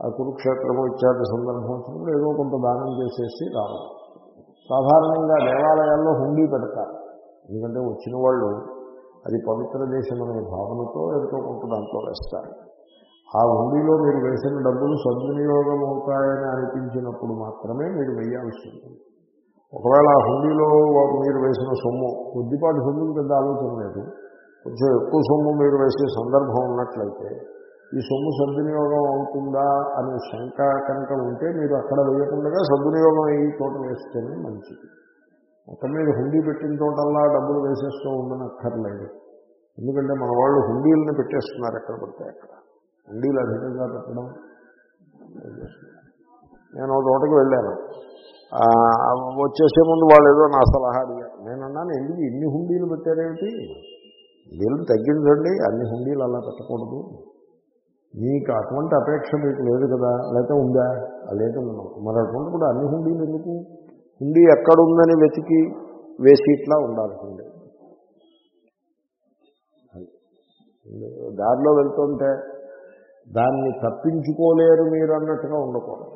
ఆ కురుక్షేత్రము ఇత్యాది సందర్భం వచ్చినప్పుడు ఏదో కొంత దానం చేసేసి రావడం. సాధారణంగా దేవాలయాల్లో హుండీ పెడతారు. ఎందుకంటే వచ్చిన వాళ్ళు అది పవిత్ర దేశం అనే భావనతో ఎంతో కొంత దాంట్లో వేస్తారు. ఆ హుండీలో మీరు వేసిన డబ్బులు సద్వినియోగం అవుతాయని అనిపించినప్పుడు మాత్రమే మీరు వేయాల్సి ఉంటుంది. ఒకవేళ ఆ హుండీలో మీరు వేసిన సొమ్ము కొద్దిపాటి సొమ్ముకి పెద్ద ఆలోచన లేదు. కొంచెం ఎక్కువ సొమ్ము మీరు వేసే సందర్భం ఉన్నట్లయితే ఈ సొమ్ము సద్వినియోగం అవుతుందా అనే శంక కనుక ఉంటే మీరు అక్కడ వేయకుండా సద్వినియోగం అయ్యి చోట వేస్తేనే మంచిది. మొత్తం మీద హుండీ పెట్టిన చోటల్లా డబ్బులు వేసేస్తూ ఉందని అక్కర్లేదు ఎందుకంటే మన వాళ్ళు హుండీలను పెట్టేస్తున్నారు ఎక్కడ పడితే అక్కడ. హుండీలు అధికంగా పెట్టడం నేను ఒక వెళ్ళాను. వచ్చేసే ముందు వాళ్ళు ఏదో నా సలహా అడిగారు. నేనన్నాను ఎందుకు ఇన్ని హుండీలు పెట్టారేమిటి? వీళ్ళు తగ్గించండి అన్ని హుండీలు అలా పెట్టకూడదు. మీకు అటువంటి అపేక్ష మీకు లేదు కదా లేకపోతే ఉందా? లేదు మనం మరి అటువంటి కూడా అన్ని హుండీలు ఎందుకు? హుండీ ఎక్కడుందని వెతికి వేసి ఇట్లా ఉండాలి దారిలో వెళ్తుంటే దాన్ని తప్పించుకోలేరు మీరు అన్నట్టుగా ఉండకూడదు.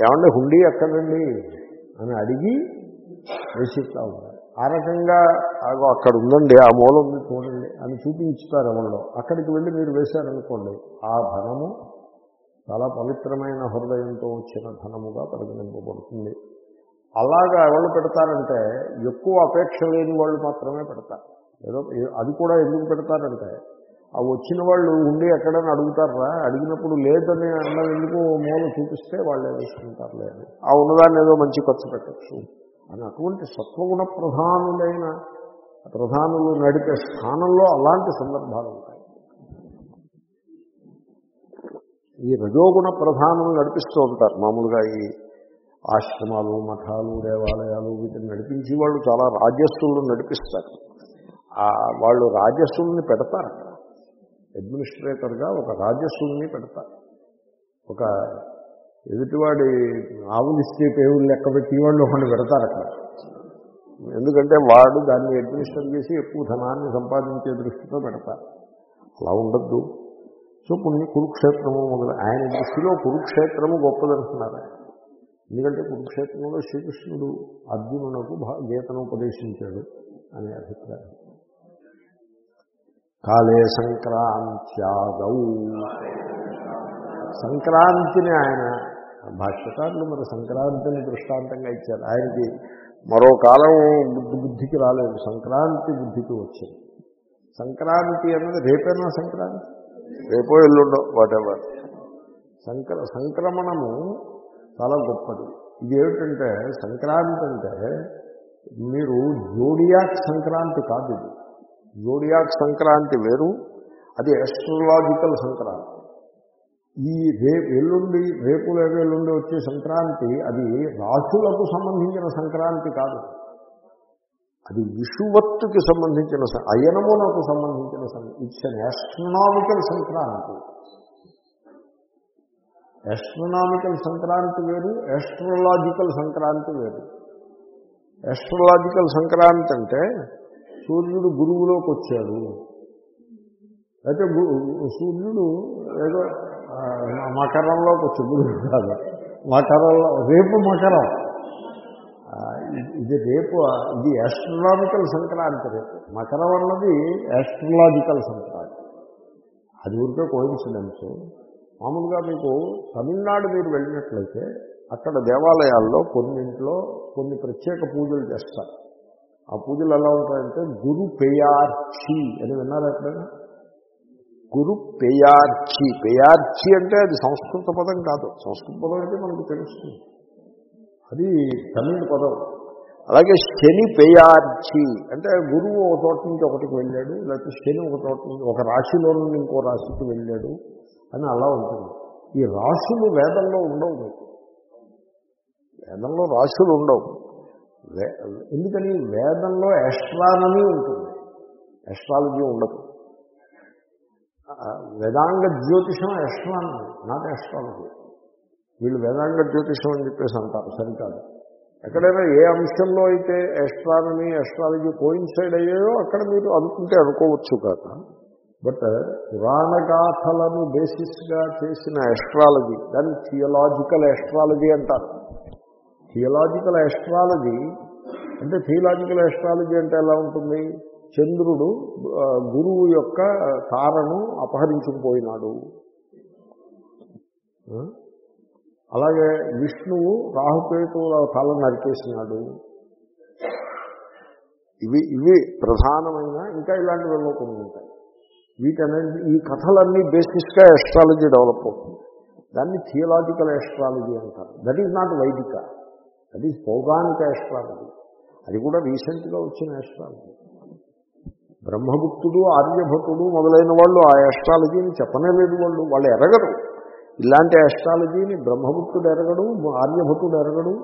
ఏమంటే హుండీ ఎక్కడండి? అని అడిగి వేసి ఇట్లా ఉండాలి. ఆ రకంగా అగో అక్కడ ఉందండి ఆ మూల ఉంది చూడండి అని చూపించుతారు ఎవరిలో అక్కడికి వెళ్ళి మీరు వేశారనుకోండి ఆ ధనము చాలా పవిత్రమైన హృదయంతో వచ్చిన ధనముగా పరిగణింపబడుతుంది. అలాగా ఎవరు పెడతారంటే ఎక్కువ అపేక్ష లేని వాళ్ళు మాత్రమే పెడతారు. ఏదో అది కూడా ఎందుకు పెడతారంటే ఆ వచ్చిన వాళ్ళు ఉండి ఎక్కడైనా అడుగుతారా? అడిగినప్పుడు లేదని అన్నది ఎందుకు మూల చూపిస్తే వాళ్ళే వేసుకుంటారు లేదు ఆ ఉన్నదాన్ని ఏదో మంచి ఖర్చు పెట్టచ్చు. అని అటువంటి సత్వగుణ ప్రధానులైన ప్రధానులు నడిపే స్థానంలో అలాంటి సందర్భాలు ఉంటాయి. ఈ రజోగుణ ప్రధానులు నడిపిస్తూ ఉంటారు. మామూలుగా ఈ ఆశ్రమాలు మఠాలు దేవాలయాలు వీటిని నడిపించి వాళ్ళు చాలా రాజస్సులను నడిపిస్తారు. వాళ్ళు రాజస్సుల్ని పెడతారు అక్కడ అడ్మినిస్ట్రేటర్గా ఒక రాజస్సుల్ని పెడతారు. ఒక ఎదుటివాడి ఆవులు ఇస్తే పేవులు లెక్క పెట్టి వాళ్ళు ఒకటి పెడతారు అక్కడ. ఎందుకంటే వాడు దాన్ని అడ్మినిస్టర్ చేసి ఎక్కువ ధనాన్ని సంపాదించే దృష్టితో పెడతారు. అలా ఉండద్దు. సో కొన్ని కురుక్షేత్రము మొదలు ఆయన దృష్టిలో కురుక్షేత్రము గొప్పదంటున్నారు ఆయన. ఎందుకంటే కురుక్షేత్రంలో శ్రీకృష్ణుడు అర్జునునకు భా- గీతను ఉపదేశించాడు అనే అభిప్రాయం. కాలే సంక్రాంత్యాదౌ. సంక్రాంతిని ఆయన భాష్యకారులు మరి సంక్రాంతిని దృష్టాంతంగా ఇచ్చారు. ఆయనకి మరో కాలం బుద్ధి బుద్ధికి రాలేదు. సంక్రాంతి బుద్ధికి వచ్చింది. సంక్రాంతి అన్నది రేపేనా సంక్రాంతి? రేపో ఎల్లుండో వాటెవర్ సంక్ర సంక్రమణము చాలా గొప్పది. ఇది ఏమిటంటే సంక్రాంతి అంటే మీరు జోడియాక్ సంక్రాంతి కాదు ఇది. జోడియాక్ సంక్రాంతి వేరు అది ఎస్ట్రలాజికల్ సంక్రాంతి. ఈ రేపు ఎల్లుండి రేపు లేదా ఎల్లుండి వచ్చే సంక్రాంతి అది రాసులకు సంబంధించిన సంక్రాంతి కాదు. అది విషువత్తుకి సంబంధించిన అయనమునకు సంబంధించిన it's an astronomical Sankranti. Astronomical Sankranti వేరు ఆస్ట్రలాజికల్ సంక్రాంతి వేరు. ఆస్ట్రలాజికల్ సంక్రాంతి అంటే సూర్యుడు గురువులోకి వచ్చాడు అయితే సూర్యుడు ఏదో మకరంలోకి వచ్చాడు గురువు కాదు మకరంలో రేపు మకరం ఇది- ఇది రేపు ఇది యాస్ట్రలాజికల్ సంక్రాంతి రేపు. మకరం అన్నది యాస్ట్రలాజికల్ సంక్రాంతి. అది ఊరికే కోయిన్సిడెన్స్ మామూలుగా మీకు తమిళనాడు మీరు వెళ్ళినట్లయితే అక్కడ దేవాలయాల్లో కొన్నింట్లో కొన్ని ప్రత్యేక పూజలు చేస్తారు. ఆ పూజలు ఎలా ఉంటాయంటే గురు పెయార్చి అని విన్నారు ఎక్కడైనా గురు పేయార్చి. పేయార్చి అంటే అది సంస్కృత పదం కాదు. సంస్కృత పదం అంటే మనకు తెలుస్తుంది. అది తమిళ పదం. అలాగే శని పేయార్చి అంటే గురువు ఒక చోట నుంచి ఒకటికి వెళ్ళాడు లేకపోతే శని ఒక చోట నుంచి ఒక రాశిలో నుండి ఇంకో రాశికి వెళ్ళాడు అని అలా ఉంటుంది. ఈ రాశులు వేదంలో ఉండవు. మీకు వేదంలో రాశులు ఉండవు. ఎందుకని? వేదంలో ఎస్ట్రానమీ ఉంటుంది. ఎస్ట్రాలజీ ఉండదు. వేదాంగ జ్యోతిషం ఎస్ట్రానమీ నాట్ ఎస్ట్రాలజీ వీళ్ళు వేదాంగ జ్యోతిషం అని చెప్పేసి అంటారు సరికాదు. ఎక్కడైనా ఏ అంశంలో అయితే ఎస్ట్రానమీ ఎస్ట్రాలజీ కోయిన్సైడ్ అయ్యాయో అక్కడ మీరు అనుకుంటే అనుకోవచ్చు కాక. బట్ పురాణ గాథలను బేసిస్గా చేసిన ఎస్ట్రాలజీ దాన్ని థియలాజికల్ ఎస్ట్రాలజీ అంటారు. థియలాజికల్ ఎస్ట్రాలజీ అంటే థియలాజికల్ ఎస్ట్రాలజీ అంటే ఎలా ఉంటుంది? చంద్రుడు గురువు యొక్క తారను అపహరించుకుపోయినాడు. అలాగే విష్ణువు రాహుకేతువుల తల నరికేసినాడు. ఇవి ఇవి ప్రధానమైన ఇంకా ఇలాంటివి కొన్ని ఉంటాయి. వీటన్నిటి ఈ కథలన్నీ బేసిస్గా ఎస్ట్రాలజీ డెవలప్ అవుతుంది. దాన్ని థియలాజికల్ ఎస్ట్రాలజీ అంటారు. దట్ ఈజ్ నాట్ వైదిక దట్ ఈజ్ పౌరాణిక ఎస్ట్రాలజీ అది కూడా రీసెంట్గా వచ్చిన ఎస్ట్రాలజీ బ్రహ్మగుప్తుడు ఆర్యభటుడు మొదలైన వాళ్ళు ఆ ఎస్ట్రాలజీని చెప్పనే లేదు వాళ్ళు. వాళ్ళు ఎరగరు. ఇలాంటి ఎస్ట్రాలజీని బ్రహ్మగుప్తుడు ఎరగడు ఆర్యభటుడు ఎరగడు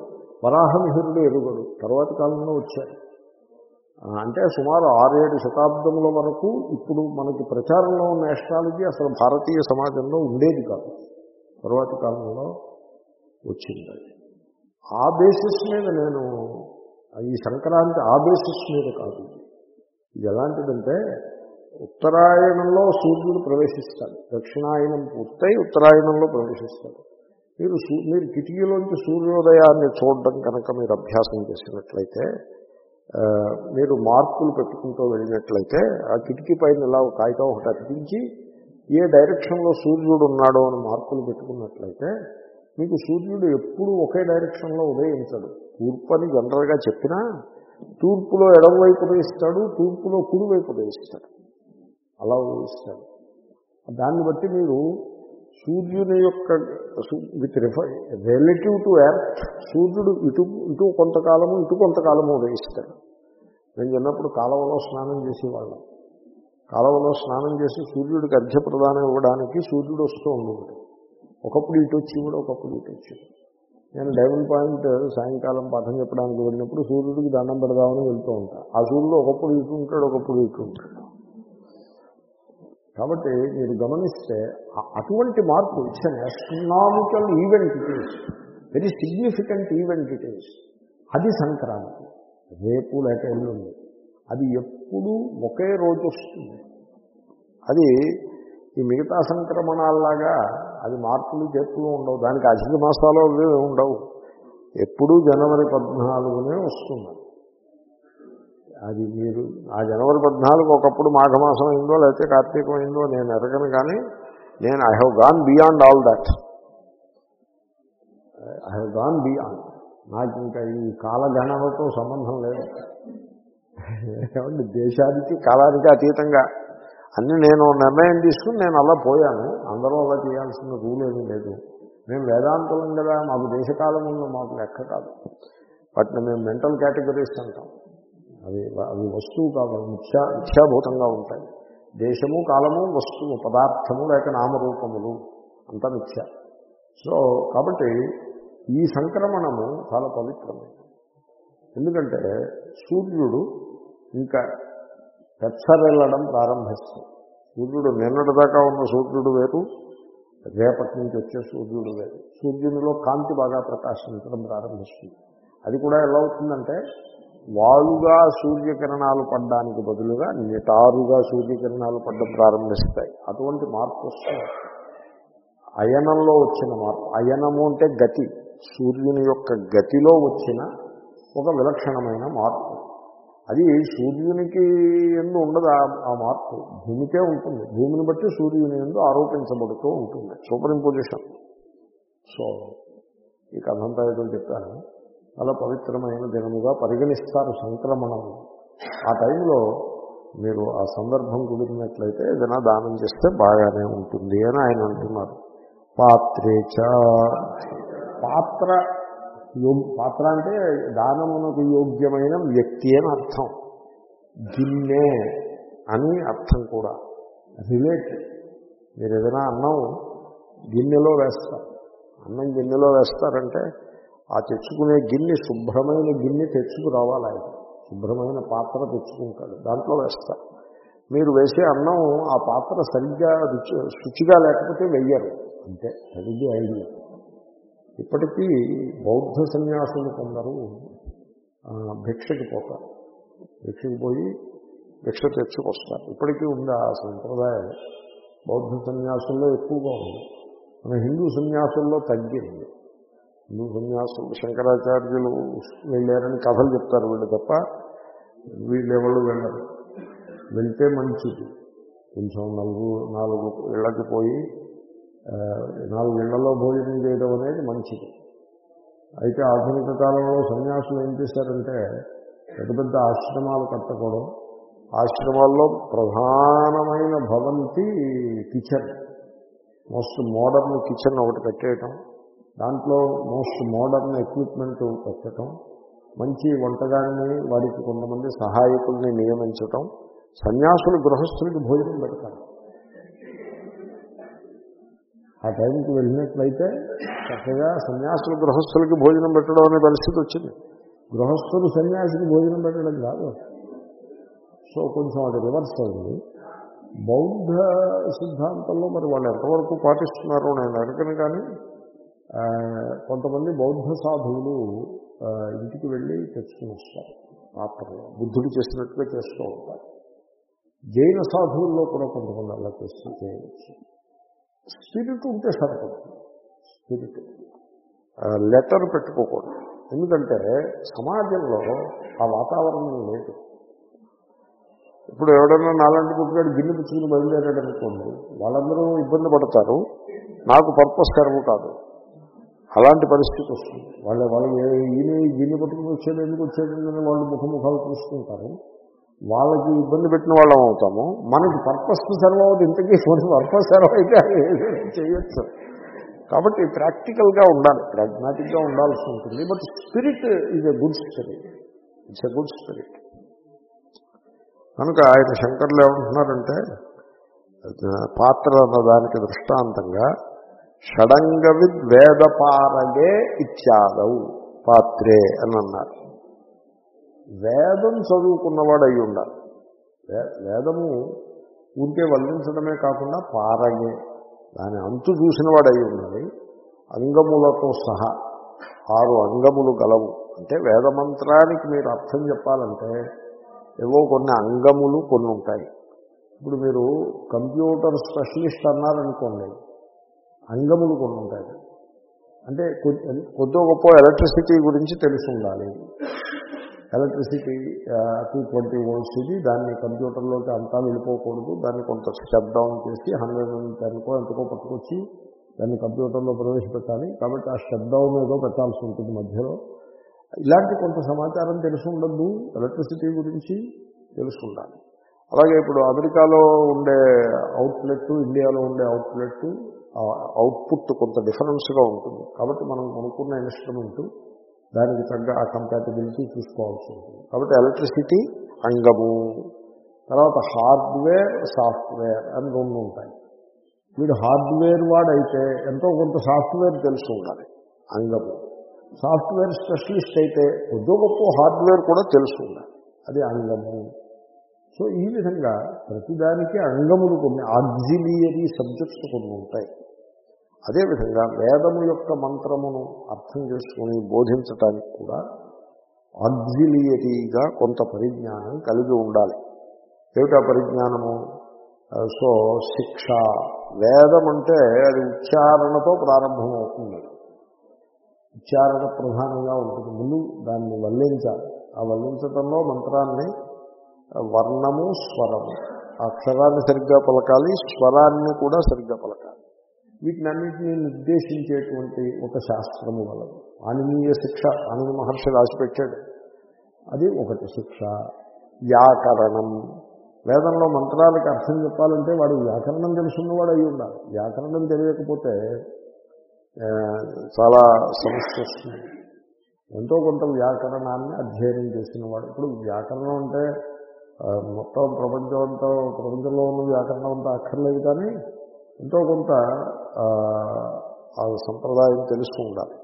వరాహమిహిరుడు ఎరుగడు. తర్వాత కాలంలో వచ్చారు. అంటే సుమారు ఆరేడు శతాబ్దముల వరకు ఇప్పుడు మనకి ప్రచారంలో ఉన్న ఎస్ట్రాలజీ అసలు భారతీయ సమాజంలో ఉండేది కాదు. తర్వాత కాలంలో వచ్చింది ఆ బేసిస్ మీద నేను ఈ సంక్రాంతి ఆ బేసిస్ మీద కాదు. ఇది ఎలాంటిదంటే ఉత్తరాయణంలో సూర్యుడు ప్రవేశిస్తాడు. దక్షిణాయనం పూర్తయి ఉత్తరాయణంలో ప్రవేశిస్తాడు. మీరు మీరు కిటికీలోంచి సూర్యోదయాన్ని చూడడం కనుక మీరు అభ్యాసం చేసినట్లయితే మీరు మార్పులు పెట్టుకుంటూ వెళ్ళినట్లయితే ఆ కిటికీ పైన ఇలా కాగితం ఒకటి అతికించి ఏ డైరెక్షన్లో సూర్యుడు ఉన్నాడో అని మార్పులు పెట్టుకున్నట్లయితే మీకు సూర్యుడు ఎప్పుడూ ఒకే డైరెక్షన్లో ఉదయించడు. తూర్పు అని జనరల్గా చెప్పినా తూర్పులో ఎడమవైపు ఉదయిస్తాడు తూర్పులో కుడివైపు ఉదయిస్తాడు అలా ఉదయిస్తాడు దాన్ని బట్టి మీరు సూర్యుని యొక్క with refer relative to earth సూర్యుడు ఇటు ఇటు కొంతకాలము ఇటు కొంతకాలము ఉదయిస్తాడు నేను చిన్నప్పుడు కాలువలో స్నానం చేసేవాళ్ళం. కాలువలో స్నానం చేసి సూర్యుడికి అర్ఘ్యప్రదానం ఇవ్వడానికి సూర్యుడు వస్తూ ఉండేవాడు. ఒకప్పుడు ఇటు వచ్చేవాడు ఒకప్పుడు ఇటు వచ్చేవాడు నేను డైమండ్ పాయింట్ సాయంకాలం పాఠం చెప్పడానికి వెళ్ళినప్పుడు సూర్యుడికి దండం పెడదామని వెళ్తూ ఉంటాను ఆ సూర్యుడు ఒకప్పుడు ఇటు ఉంటాడు ఒకప్పుడు ఇటు ఉంటాడు. కాబట్టి మీరు గమనిస్తే అటువంటి మార్పు it's an astronomical event it is very significant event it is అది సంక్రాంతి. రేపు లేక ఎల్లుండి. అది ఎప్పుడూ ఒకే రోజు వస్తుంది. అది ఈ మిగతా సంక్రమణాల్లాగా అది మార్పులు చెప్పులు ఉండవు. దానికి అధిక మాసాలు అవి ఉండవు. ఎప్పుడూ జనవరి పద్నాలుగునే వస్తుంది. అది మీరు ఆ జనవరి పద్నాలుగు ఒకప్పుడు మాఘమాసం అయిందో లేకపోతే కార్తీకం అయిందో నేను ఎరగను కానీ నేను I have gone beyond all that I have gone beyond నాకు ఇంకా ఈ కాలగణనతో సంబంధం లేదు. ఏమండి దేశానికి కాలానికి అతీతంగా అన్ని నేను నిర్ణయం తీసుకుని నేను అలా పోయాను. అందరూ అలా చేయాల్సిన రూల్ ఏమీ లేదు. మేము వేదాంతులం కదా మాకు దేశకాలం ఉన్న మాకు లెక్క కాదు. వాటిని మేము మెంటల్ కేటగిరీస్ అంటాం. అవి అవి వస్తువు కాదు మిథ్యా మిథ్యాభూతంగా ఉంటాయి. దేశము కాలము వస్తువు పదార్థము లేక నామరూపములు అంతా మిథ్య. సో కాబట్టి ఈ సంక్రమణము చాలా పవిత్రమైనది. ఎందుకంటే సూర్యుడు ఇంకా పెచ్చరెళ్ళడం ప్రారంభిస్తుంది సూర్యుడు నిన్నటి దాకా ఉన్న సూర్యుడు వేరు రేపటి నుంచి వచ్చే సూర్యుడు వేరు. సూర్యునిలో కాంతి బాగా ప్రకాశించడం ప్రారంభిస్తుంది. అది కూడా ఎలా అవుతుందంటే వాలుగా సూర్యకిరణాలు పడడానికి బదులుగా నిటారుగా సూర్యకిరణాలు పడడం ప్రారంభిస్తాయి. అటువంటి మార్పు వస్తుంది. అయనంలో వచ్చిన మార్పు అయనము అంటే గతి. సూర్యుని యొక్క గతిలో వచ్చిన ఒక విలక్షణమైన మార్పు. అది సూర్యునికి ఎందు ఉండదు ఆ- మార్పు. భూమికే ఉంటుంది. భూమిని బట్టి సూర్యుని ఎందు ఆరోపించబడుతూ ఉంటుంది. సూపర్ ఇంపోజిషన్ సో ఈ కథంతా ఏదో చెప్పాను. చాలా పవిత్రమైన దినముగా పరిగణిస్తారు సంక్రమణం. ఆ టైంలో మీరు ఆ సందర్భం కుదిరినట్లయితే ఏదైనా దానం చేస్తే బాగానే ఉంటుంది అని ఆయన అంటున్నారు. పాత్రేచ పాత్ర యోగ్ పాత్ర అంటే దానమునకు యోగ్యమైన వ్యక్తి అని అర్థం. గిన్నె అని అర్థం కూడా. రిలేట్. మీరు ఏదైనా అన్నం గిన్నెలో వేస్తారు అన్నం గిన్నెలో వేస్తారంటే ఆ తెచ్చుకునే గిన్నె శుభ్రమైన గిన్నె తెచ్చుకురావాలి ఆయన శుభ్రమైన పాత్ర తెచ్చుకుంటాడు. దాంట్లో వేస్తారు మీరు వేసే అన్నం ఆ పాత్ర సరిగ్గా రుచి శుచిగా లేకపోతే వెయ్యరు. అంతే. అది ఐడియా. ఇప్పటికీ బౌద్ధ సన్యాసులు కొందరు భిక్షకి పోతారు. భిక్షకి పోయి భిక్ష తెచ్చుకొస్తారు. ఇప్పటికీ ఉంది ఆ సంప్రదాయం? బౌద్ధ సన్యాసుల్లో ఎక్కువగా ఉంది. మన హిందూ సన్యాసుల్లో తగ్గింది హిందూ సన్యాసులు శంకరాచార్యులు వెళ్ళారని కథలు చెప్తారు వీళ్ళు తప్ప వీళ్ళెవళ్ళు వెళ్ళరు. వెళ్తే మంచిది. కొంచెం నలుగు నాలుగు ఇళ్ళకి పోయి నాలుగు ఇళ్ళలో భోజనం చేయడం అనేది మంచిది. అయితే ఆధునిక కాలంలో సన్యాసులు ఏం చేశారంటే పెద్ద పెద్ద ఆశ్రమాలు కట్టకూడదు. ఆశ్రమాల్లో ప్రధానమైన భవంతి కిచెన్. మోస్ట్ మోడర్న్ కిచెన్ ఒకటి పెట్టేయటం దాంట్లో మోస్ట్ మోడర్న్ ఎక్విప్మెంట్ పెట్టడం మంచి వంటగాన్ని వారికి కొంతమంది సహాయకుల్ని నియమించటం. సన్యాసులు గృహస్థులకి భోజనం పెడతారు. ఆ టైంకి వెళ్ళినట్లయితే చక్కగా సన్యాసులు గృహస్థులకి భోజనం పెట్టడం అనే పరిస్థితి వచ్చింది. గృహస్థులు సన్యాసికి భోజనం పెట్టడం కాదు. సో కొంచెం అది రివర్స్ అయింది. బౌద్ధ సిద్ధాంతంలో మరి వాళ్ళు ఎంతవరకు పాటిస్తున్నారో నేను అడగను కానీ కొంతమంది బౌద్ధ సాధువులు ఇంటికి వెళ్ళి తెచ్చుకుని వస్తారు పాత్రలో బుద్ధుడు చేసినట్టుగా చేస్తూ ఉంటారు. జైన సాధువుల్లో కూడా కొంతమంది అలా చేస్తూ చేయవచ్చు. స్పిరిట్ ఉంటే సరిపడుతుంది స్పిరిట్. లెటర్ పెట్టుకోకూడదు. ఎందుకంటే సమాజంలో ఆ వాతావరణం లేదు. ఇప్పుడు ఎవడన్నా నాలాంటి పుట్టుగాడు గిన్నె పుచ్చుకుని బయలుదేరాడు అనుకోండి వాళ్ళందరూ ఇబ్బంది పడతారు. నాకు పర్పస్ కరువు కాదు. అలాంటి పరిస్థితి వస్తుంది. వాళ్ళ వాళ్ళు ఈయన గిన్నె పట్టుకుని వచ్చేది ఎందుకు వచ్చాడు వాళ్ళు ముఖముఖాలు చూసుకుంటారు వాళ్ళకి ఇబ్బంది పెట్టిన వాళ్ళం అవుతాము. మనకి పర్పస్ సర్వ్ అవుతుంది ఇంతకీ మనకి పర్పస్ సర్వ్ అయితే చేయొచ్చు. కాబట్టి ప్రాక్టికల్గా ఉండాలి ప్రాగ్మాటిక్గా ఉండాల్సి ఉంటుంది. But spirit is a good spirit it's a good spirit కనుక ఆయన శంకర్లు ఏమంటున్నారంటే పాత్ర అన్న దానికి దృష్టాంతంగా షడంగవిద్ వేదపారగే ఇత్యాదవు పాత్రే అని అన్నారు. వేదం చదువుకున్నవాడు అయి ఉండాలి. వే- వేదము ఊరికే వల్లించడమే కాకుండా పారగే దాని అంతు చూసినవాడు అయి ఉండాలి. అంగములతో సహా ఆరు అంగములు గలవు. అంటే వేదమంత్రానికి మీరు అర్థం చెప్పాలంటే ఏవో కొన్ని అంగములు కొన్ని ఉంటాయి. ఇప్పుడు మీరు కంప్యూటర్ స్పెషలిస్ట్ అన్నారనుకోండి అంగములు కొన్ని ఉంటాయి. అంటే కొద్ది- కొద్దో గొప్ప ఎలక్ట్రిసిటీ గురించి తెలిసి ఉండాలి. ఎలక్ట్రిసిటీ టూ ట్వంటీ వోల్ట్స్ ఇది దాన్ని కంప్యూటర్లోకి అంతా వెళ్ళిపోకూడదు. దాన్ని కొంత స్టెప్ డౌన్ చేసి హండ్రెడ్ అండ్ టెన్కో ఎంతకో పట్టుకొచ్చి దాన్ని కంప్యూటర్లో ప్రవేశపెట్టాలి. కాబట్టి ఆ స్టెప్ డౌన్ ఏదో పెట్టాల్సి ఉంటుంది మధ్యలో. ఇలాంటి కొంత సమాచారం తెలిసి ఉండద్దు. ఎలక్ట్రిసిటీ గురించి తెలుసుకుండాలి అలాగే ఇప్పుడు అమెరికాలో ఉండే అవుట్లెట్ ఇండియాలో ఉండే అవుట్లెట్ అవుట్పుట్ కొంత డిఫరెన్స్గా ఉంటుంది. కాబట్టి మనం కొనుక్కున్న ఇన్స్ట్రుమెంట్ దానికి తగ్గ ఆ కంపాటబిలిటీ చూసుకోవాల్సి ఉంటుంది. కాబట్టి ఎలక్ట్రిసిటీ అంగము తర్వాత హార్డ్వేర్ సాఫ్ట్వేర్ అని రెండు ఉంటాయి. వీడు హార్డ్వేర్ వాడైతే ఎంతో కొంత సాఫ్ట్వేర్ తెలుసు ఉండాలి అంగము. సాఫ్ట్వేర్ స్పెషలిస్ట్ అయితే కొద్దో గొప్ప హార్డ్వేర్ కూడా తెలుసు ఉండాలి అది అంగము. సో ఈ విధంగా ప్రతిదానికి అంగములు కొన్ని ఆగ్జిలియరీ సబ్జెక్ట్స్ కొన్ని ఉంటాయి. అదేవిధంగా వేదము యొక్క మంత్రమును అర్థం చేసుకుని బోధించటానికి కూడా ఆక్సిలియరీగా కొంత పరిజ్ఞానం కలిగి ఉండాలి. ఏమిటా పరిజ్ఞానము? సో శిక్ష. వేదం అంటే అది ఉచ్చారణతో ప్రారంభమవుతుంది. ఉచ్చారణ ప్రధానంగా ఉంటుంది. ముందు దాన్ని వల్లించాలి. ఆ వల్లించటంలో మంత్రాన్ని వర్ణము స్వరము. ఆ అక్షరాన్ని సరిగ్గా పలకాలి స్వరాన్ని కూడా సరిగ్గా పలకాలి. వీటినన్నింటినీ నిర్దేశించేటువంటి ఒక శాస్త్రము వలదు. ఆనిమీయ శిక్ష ఆనంద మహర్షి రాసిపెట్టాడు. అది ఒకటి శిక్ష. వ్యాకరణం. వేదంలో మంత్రాలకి అర్థం చెప్పాలంటే వాడు వ్యాకరణం తెలుసున్నవాడు అయి ఉండాలి. వ్యాకరణం తెలియకపోతే చాలా సమస్య వస్తుంది. ఎంతో కొంత వ్యాకరణాన్ని అధ్యయనం చేసిన వాడు ఇప్పుడు వ్యాకరణం అంటే మొత్తం ప్రపంచం అంతా ప్రపంచంలో ఉన్న వ్యాకరణం అంతా అక్కర్లేదు కానీ ఎంతో కొంత ఆ, సంప్రదాయం తెలుసు ఉండాలి.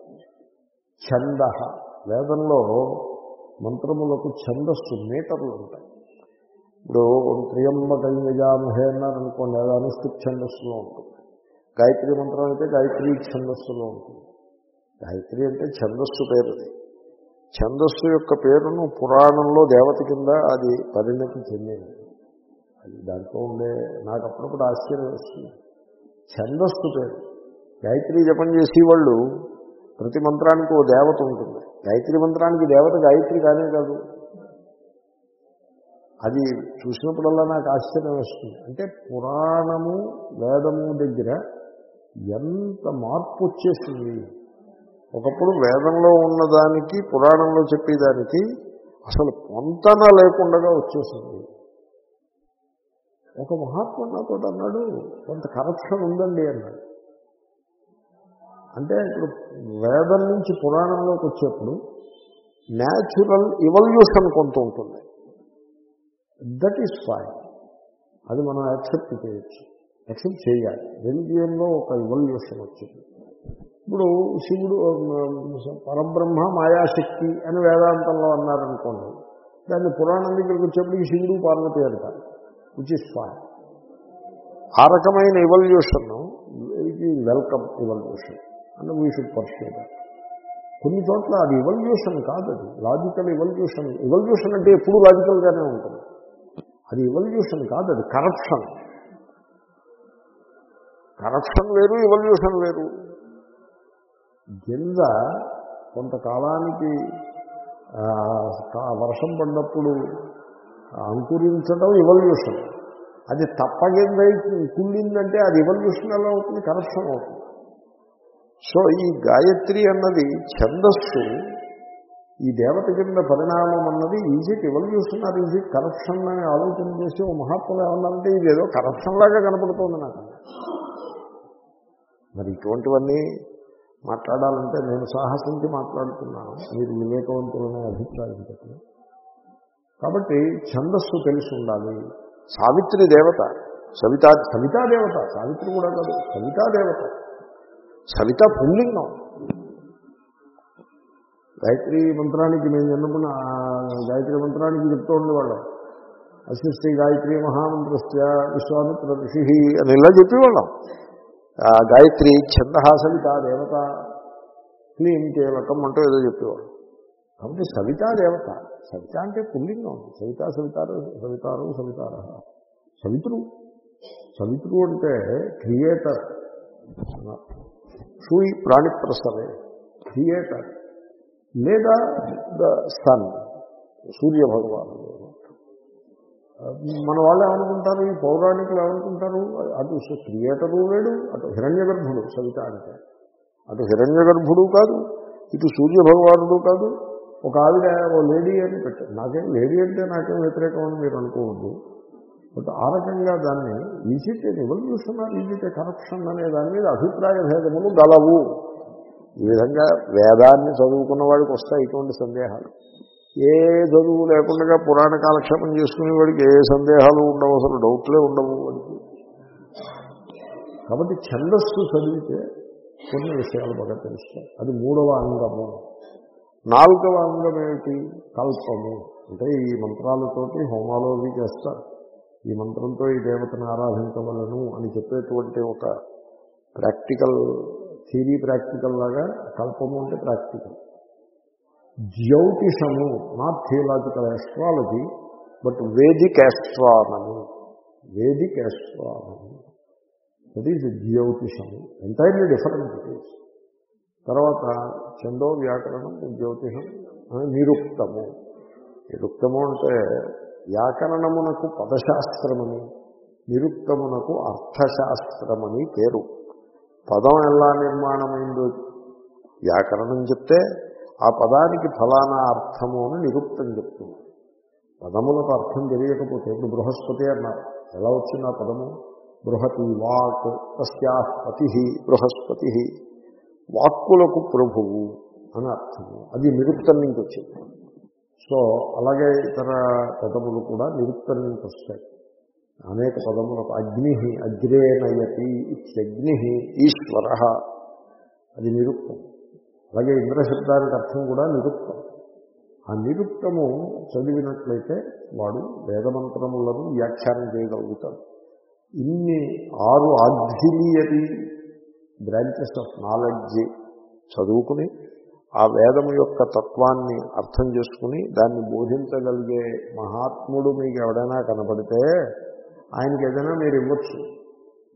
ఛంద. వేదంలో మంత్రములకు ఛందస్సు మీటర్లు ఉంటాయి. ఇప్పుడు త్రియంబకయ్యజామహే అన్నారు అనుకోండి అది అనుష్ఠిత్ ఛందస్సులో ఉంటుంది. గాయత్రి మంత్రం అయితే గాయత్రి ఛందస్సులో ఉంటుంది. గాయత్రి అంటే ఛందస్సు పేరుది. ఛందస్సు యొక్క పేరును పురాణంలో దేవత కింద అది పరిణతి చెందింది. దాంట్లో ఉండే నాకు అప్పుడప్పుడు ఆశ్చర్యం వస్తుంది. ఛందస్సు పేరు గాయత్రి జపం చేసేవాళ్ళు ప్రతి మంత్రానికి ఓ దేవత ఉంటుంది. గాయత్రి మంత్రానికి దేవత గాయత్రి కానే కాదు. అది చూసినప్పుడల్లా నాకు ఆశ్చర్యం వస్తుంది. అంటే పురాణము వేదము దగ్గర ఎంత మార్పు వచ్చేసింది. ఒకప్పుడు వేదంలో ఉన్నదానికి పురాణంలో చెప్పేదానికి అసలు పొంతన లేకుండా వచ్చేసింది. ఒక మహాత్ముడు నాతో అన్నాడు కొంత కరప్షన్ ఉందండి అన్నాడు. అంటే ఇప్పుడు వేదం నుంచి పురాణంలోకి వచ్చేప్పుడు న్యాచురల్ ఇవల్యూషన్ కొంత ఉంటుంది. దట్ ఈస్ ఫైన్ అది మనం యాక్సెప్ట్ చేయొచ్చు. యాక్సెప్ట్ చేయాలి. రెలిజియన్లో ఒక ఇవల్యూషన్ వచ్చింది. ఇప్పుడు శివుడు పరబ్రహ్మ మాయాశక్తి అని వేదాంతంలో అన్నారనుకోండి దాన్ని పురాణం దగ్గరికి వచ్చేప్పటికి శివుడు పార్వతి అంటారు. విచ్ ఇస్ ఫైన్ ఆ రకమైన ఇవల్యూషన్ ఇది welcome evolution and we should pursue కొన్ని చోట్ల అది ఇవల్యూషన్ కాదు అది. లాజికల్ ఇవల్యూషన్ ఇవల్యూషన్ అంటే ఎప్పుడు లాజికల్గానే ఉంటుంది. అది ఇవల్యూషన్ కాదు అది కరప్షన్ కరప్షన్ వేరు ఇవల్యూషన్ వేరు. గింజ కొంతకాలానికి వర్షం పడినప్పుడు అంకురించడం ఇవల్యూషన్ అది తప్పగింద కుళ్ళిందంటే అది ఇవల్యూషన్ ఎలా అవుతుంది? కరప్షన్ అవుతుంది. సో ఈ గాయత్రి అన్నది ఛందస్సు. ఈ దేవత కింద పరిణామం అన్నది is it evolution or is it corruption అని ఆలోచన చేసి ఓ మహాత్ములు ఏమన్నారంటే ఇది ఏదో కరప్షన్ లాగా కనపడుతోంది నాకు. మరి ఇటువంటివన్నీ మాట్లాడాలంటే నేను సాహసించి మాట్లాడుతున్నాను. మీరు వివేకవంతులనే అభిప్రాయం చెప్పిన కాబట్టి ఛందస్సు తెలిసి ఉండాలి. సావిత్రి దేవత. సవితా సవితా దేవత. సావిత్రి కూడా కాదు సవితా దేవత. సవిత పుల్లింగం. గాయత్రి మంత్రానికి మేము చిన్నప్పుడు గాయత్రి మంత్రానికి చెప్తూ ఉండేవాళ్ళం. అశిష్టి గాయత్రి మహామంత్రస్య విశ్వామిత్ర ఋషి అని ఇలా చెప్పేవాళ్ళం. గాయత్రి ఛంద సవిత దేవత. క్లీం కేవకం అంటూ ఏదో చెప్పేవాళ్ళం. కాబట్టి సవితా దేవత. సవిత అంటే పుల్లింగం. సవిత సవితారు సవితారు సవితార సవితృ సవితృ అంటే క్రియేటర్. షూయి ప్రాణిప్రసవే క్రియేటర్. లేదా ద సన్. సూర్య భగవానుడు మన వాళ్ళు ఏమనుకుంటారు? ఈ పౌరాణికులు ఏమనుకుంటారు? అటు క్రియేటరు లేడు అటు హిరణ్య గర్భుడు సవిత అంటే. అటు హిరణ్య గర్భుడు కాదు ఇటు సూర్య భగవానుడు కాదు ఒక ఆవిడ ఓ లేడీ అని పెట్టారు. నాకేం లేడీ అంటే నాకేం వ్యతిరేకం అని మీరు అనుకోవద్దు. బట్ ఆ రకంగా దాన్ని ఈజీటే రివల్యూషన్ ఈజీటే కరప్షన్ అనే దాని మీద అభిప్రాయ భేదములు గలవు. ఈ విధంగా వేదాన్ని చదువుకున్న వాడికి వస్తాయి ఇటువంటి సందేహాలు. ఏ చదువు లేకుండా పురాణ కాలక్షేపం చేసుకునే వాడికి ఏ సందేహాలు ఉండవు అసలు డౌట్లే ఉండవు వాడికి. కాబట్టి ఛందస్సు చదివితే కొన్ని విషయాలు బాగా తెలుస్తాయి. అది మూడవ అంగము. నాలుగవ అంగం ఏమిటి? కల్పము. అంటే ఈ మంత్రాలతోటి హోమాలు అవి చేస్తారు ఈ మంత్రంతో ఈ దేవతను ఆరాధించవలను అని చెప్పేటువంటి ఒక ప్రాక్టికల్ థీరీ ప్రాక్టికల్ లాగా కల్పము అంటే practical. జ్యోతిషము not theological astrology but Vedic astronomy Vedic astronomy that is జ్యోతిషము. Entirely different it is తర్వాత చందో వ్యాకరణం జ్యోతిషం నిరుక్తము. నిరుక్తము అంటే వ్యాకరణమునకు పదశాస్త్రమని నిరుక్తమునకు అర్థశాస్త్రమని పేరు. పదం ఎలా నిర్మాణమైందో వ్యాకరణం చెప్తే ఆ పదానికి ఫలానా అర్థము అని నిరుక్తం చెప్తుంది. పదములకు అర్థం తెలియకపోతే ఇప్పుడు బృహస్పతి అన్నారు ఎలా వచ్చింది ఆ పదము? బృహతి వాక్ తస్యాపతి బృహస్పతి. వాక్కులకు ప్రభువు అని అర్థము. అది నిరుక్తం నుంచి వచ్చింది. సో అలాగే ఇతర పదములు కూడా నిరుక్తం నుంచి వస్తాయి. అనేక పదములకు అగ్ని అగ్రేనయతి ఇత్యగ్ని ఈశ్వర. అది నిరుక్తం. అలాగే ఇంద్రశబ్దానికి అర్థం కూడా నిరుక్తం. ఆ నిరుక్తము చదివినట్లయితే వాడు వేదమంత్రములను వ్యాఖ్యానం చేయగలుగుతాడు. ఇన్ని ఆరు ఆగ్జిలియరీ బ్రాంచెస్ ఆఫ్ నాలెడ్జ్ చదువుకుని ఆ వేదము యొక్క తత్వాన్ని అర్థం చేసుకుని దాన్ని బోధించగలిగే మహాత్ముడు మీకు ఎవడైనా కనపడితే ఆయనకి ఏదైనా మీరు ఇవ్వచ్చు.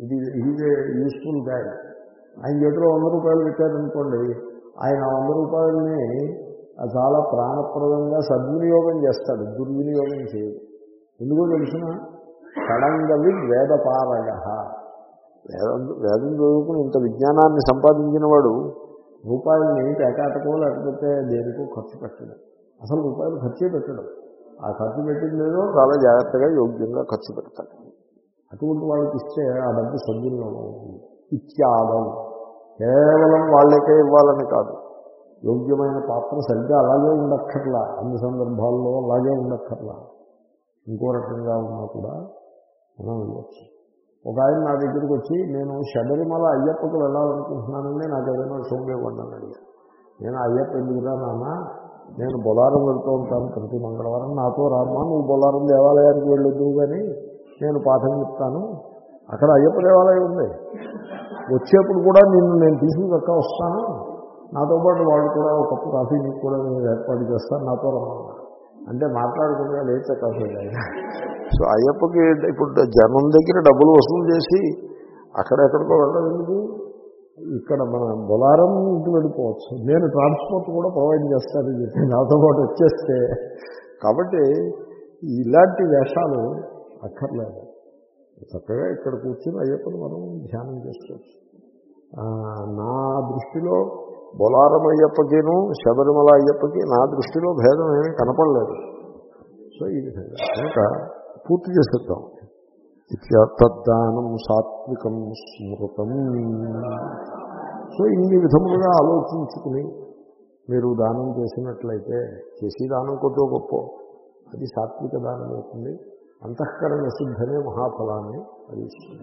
ఇది ఇది యూస్ఫుల్ బ్యాగ్ ఆయన చేతిలో వంద రూపాయలు పెట్టారనుకోండి ఆయన ఆ వంద రూపాయలని చాలా ప్రాణప్రదంగా సద్వినియోగం చేస్తాడు దుర్వినియోగం చేయడు. ఎందుకో తెలిసిన? కడంగవి వేదపారగ వేదం వేదం చదువుకుని ఇంత విజ్ఞానాన్ని సంపాదించిన వాడు రూపాయలని ఏకాటకో లేకపోతే దేనికో ఖర్చు పెట్టడం. అసలు రూపాయలు ఖర్చే పెట్టడం. ఆ ఖర్చు పెట్టిందేదో చాలా జాగ్రత్తగా యోగ్యంగా ఖర్చు పెడతాడు. అటువంటి వాళ్ళకి ఇస్తే ఆ డబ్బు సద్వినియోగం అవుతుంది. ఇత్యాదం. కేవలం వాళ్ళకే ఇవ్వాలని కాదు. యోగ్యమైన పాత్ర సరిగ్గా అలాగే ఉండక్కర్లా. అన్ని సందర్భాల్లో అలాగే ఉండక్కర్లా. ఇంకో రకంగా ఉన్నా కూడా మనం ఇవ్వచ్చు. ఒక ఆయన నా దగ్గరికి వచ్చి నేను శబరిమల అయ్యప్పకు వెళ్ళాలనుకుంటున్నానండి నాకు ఏదైనా సొమ్మే ఇవ్వండి అడిగాను నేను అయ్యప్ప ఎందుకురా నాన్న నేను బొలారం వెళ్తూ ఉంటాను ప్రతి మంగళవారం నాతో రామ్మా నువ్వు బొలారం దేవాలయానికి వెళ్ళొద్దు కానీ నేను పాఠం చెప్తాను. అక్కడ అయ్యప్ప దేవాలయం ఉంది. వచ్చేప్పుడు కూడా నిన్ను నేను తీసుకుని వస్తాను. నాతో పాటు వాళ్ళు కూడా ఒక కాఫీ నీకు కూడా నేను ఏర్పాటు చేస్తాను నాతో రమ్మన్నా అంటే మాట్లాడుకుంటే లేచే కాఫీ సో అయ్యప్పకి ఇప్పుడు జనం దగ్గర డబ్బులు వసూలు చేసి అక్కడెక్కడికో వెళ్ళడం ఎందుకు? ఇక్కడ మన బొలారం ఇంటి వెళ్ళిపోవచ్చు. నేను ట్రాన్స్పోర్ట్ కూడా ప్రొవైడ్ చేస్తానని చెప్పి నాతో పాటు వచ్చేస్తే. కాబట్టి ఇలాంటి వేషాలు అక్కర్లేదు. చక్కగా ఇక్కడ కూర్చుని అయ్యప్పని మనం ధ్యానం చేసుకోవచ్చు. నా దృష్టిలో బొలారం అయ్యప్పకిను శబరిమల అయ్యప్పకి నా దృష్టిలో భేదం ఏమీ కనపడలేదు. సో ఈ విధంగా. కనుక పూర్తి చేసేద్దాం. తద్దానం సాత్వికం స్మృతం. సో ఇన్ని విధములుగా ఆలోచించుకుని మీరు దానం చేసినట్లయితే చేసి దానం కొద్దో గొప్ప. అది సాత్విక దానం అవుతుంది. అంతఃకరణ సిద్ధమే మహాఫలాన్ని అది ఇస్తుంది.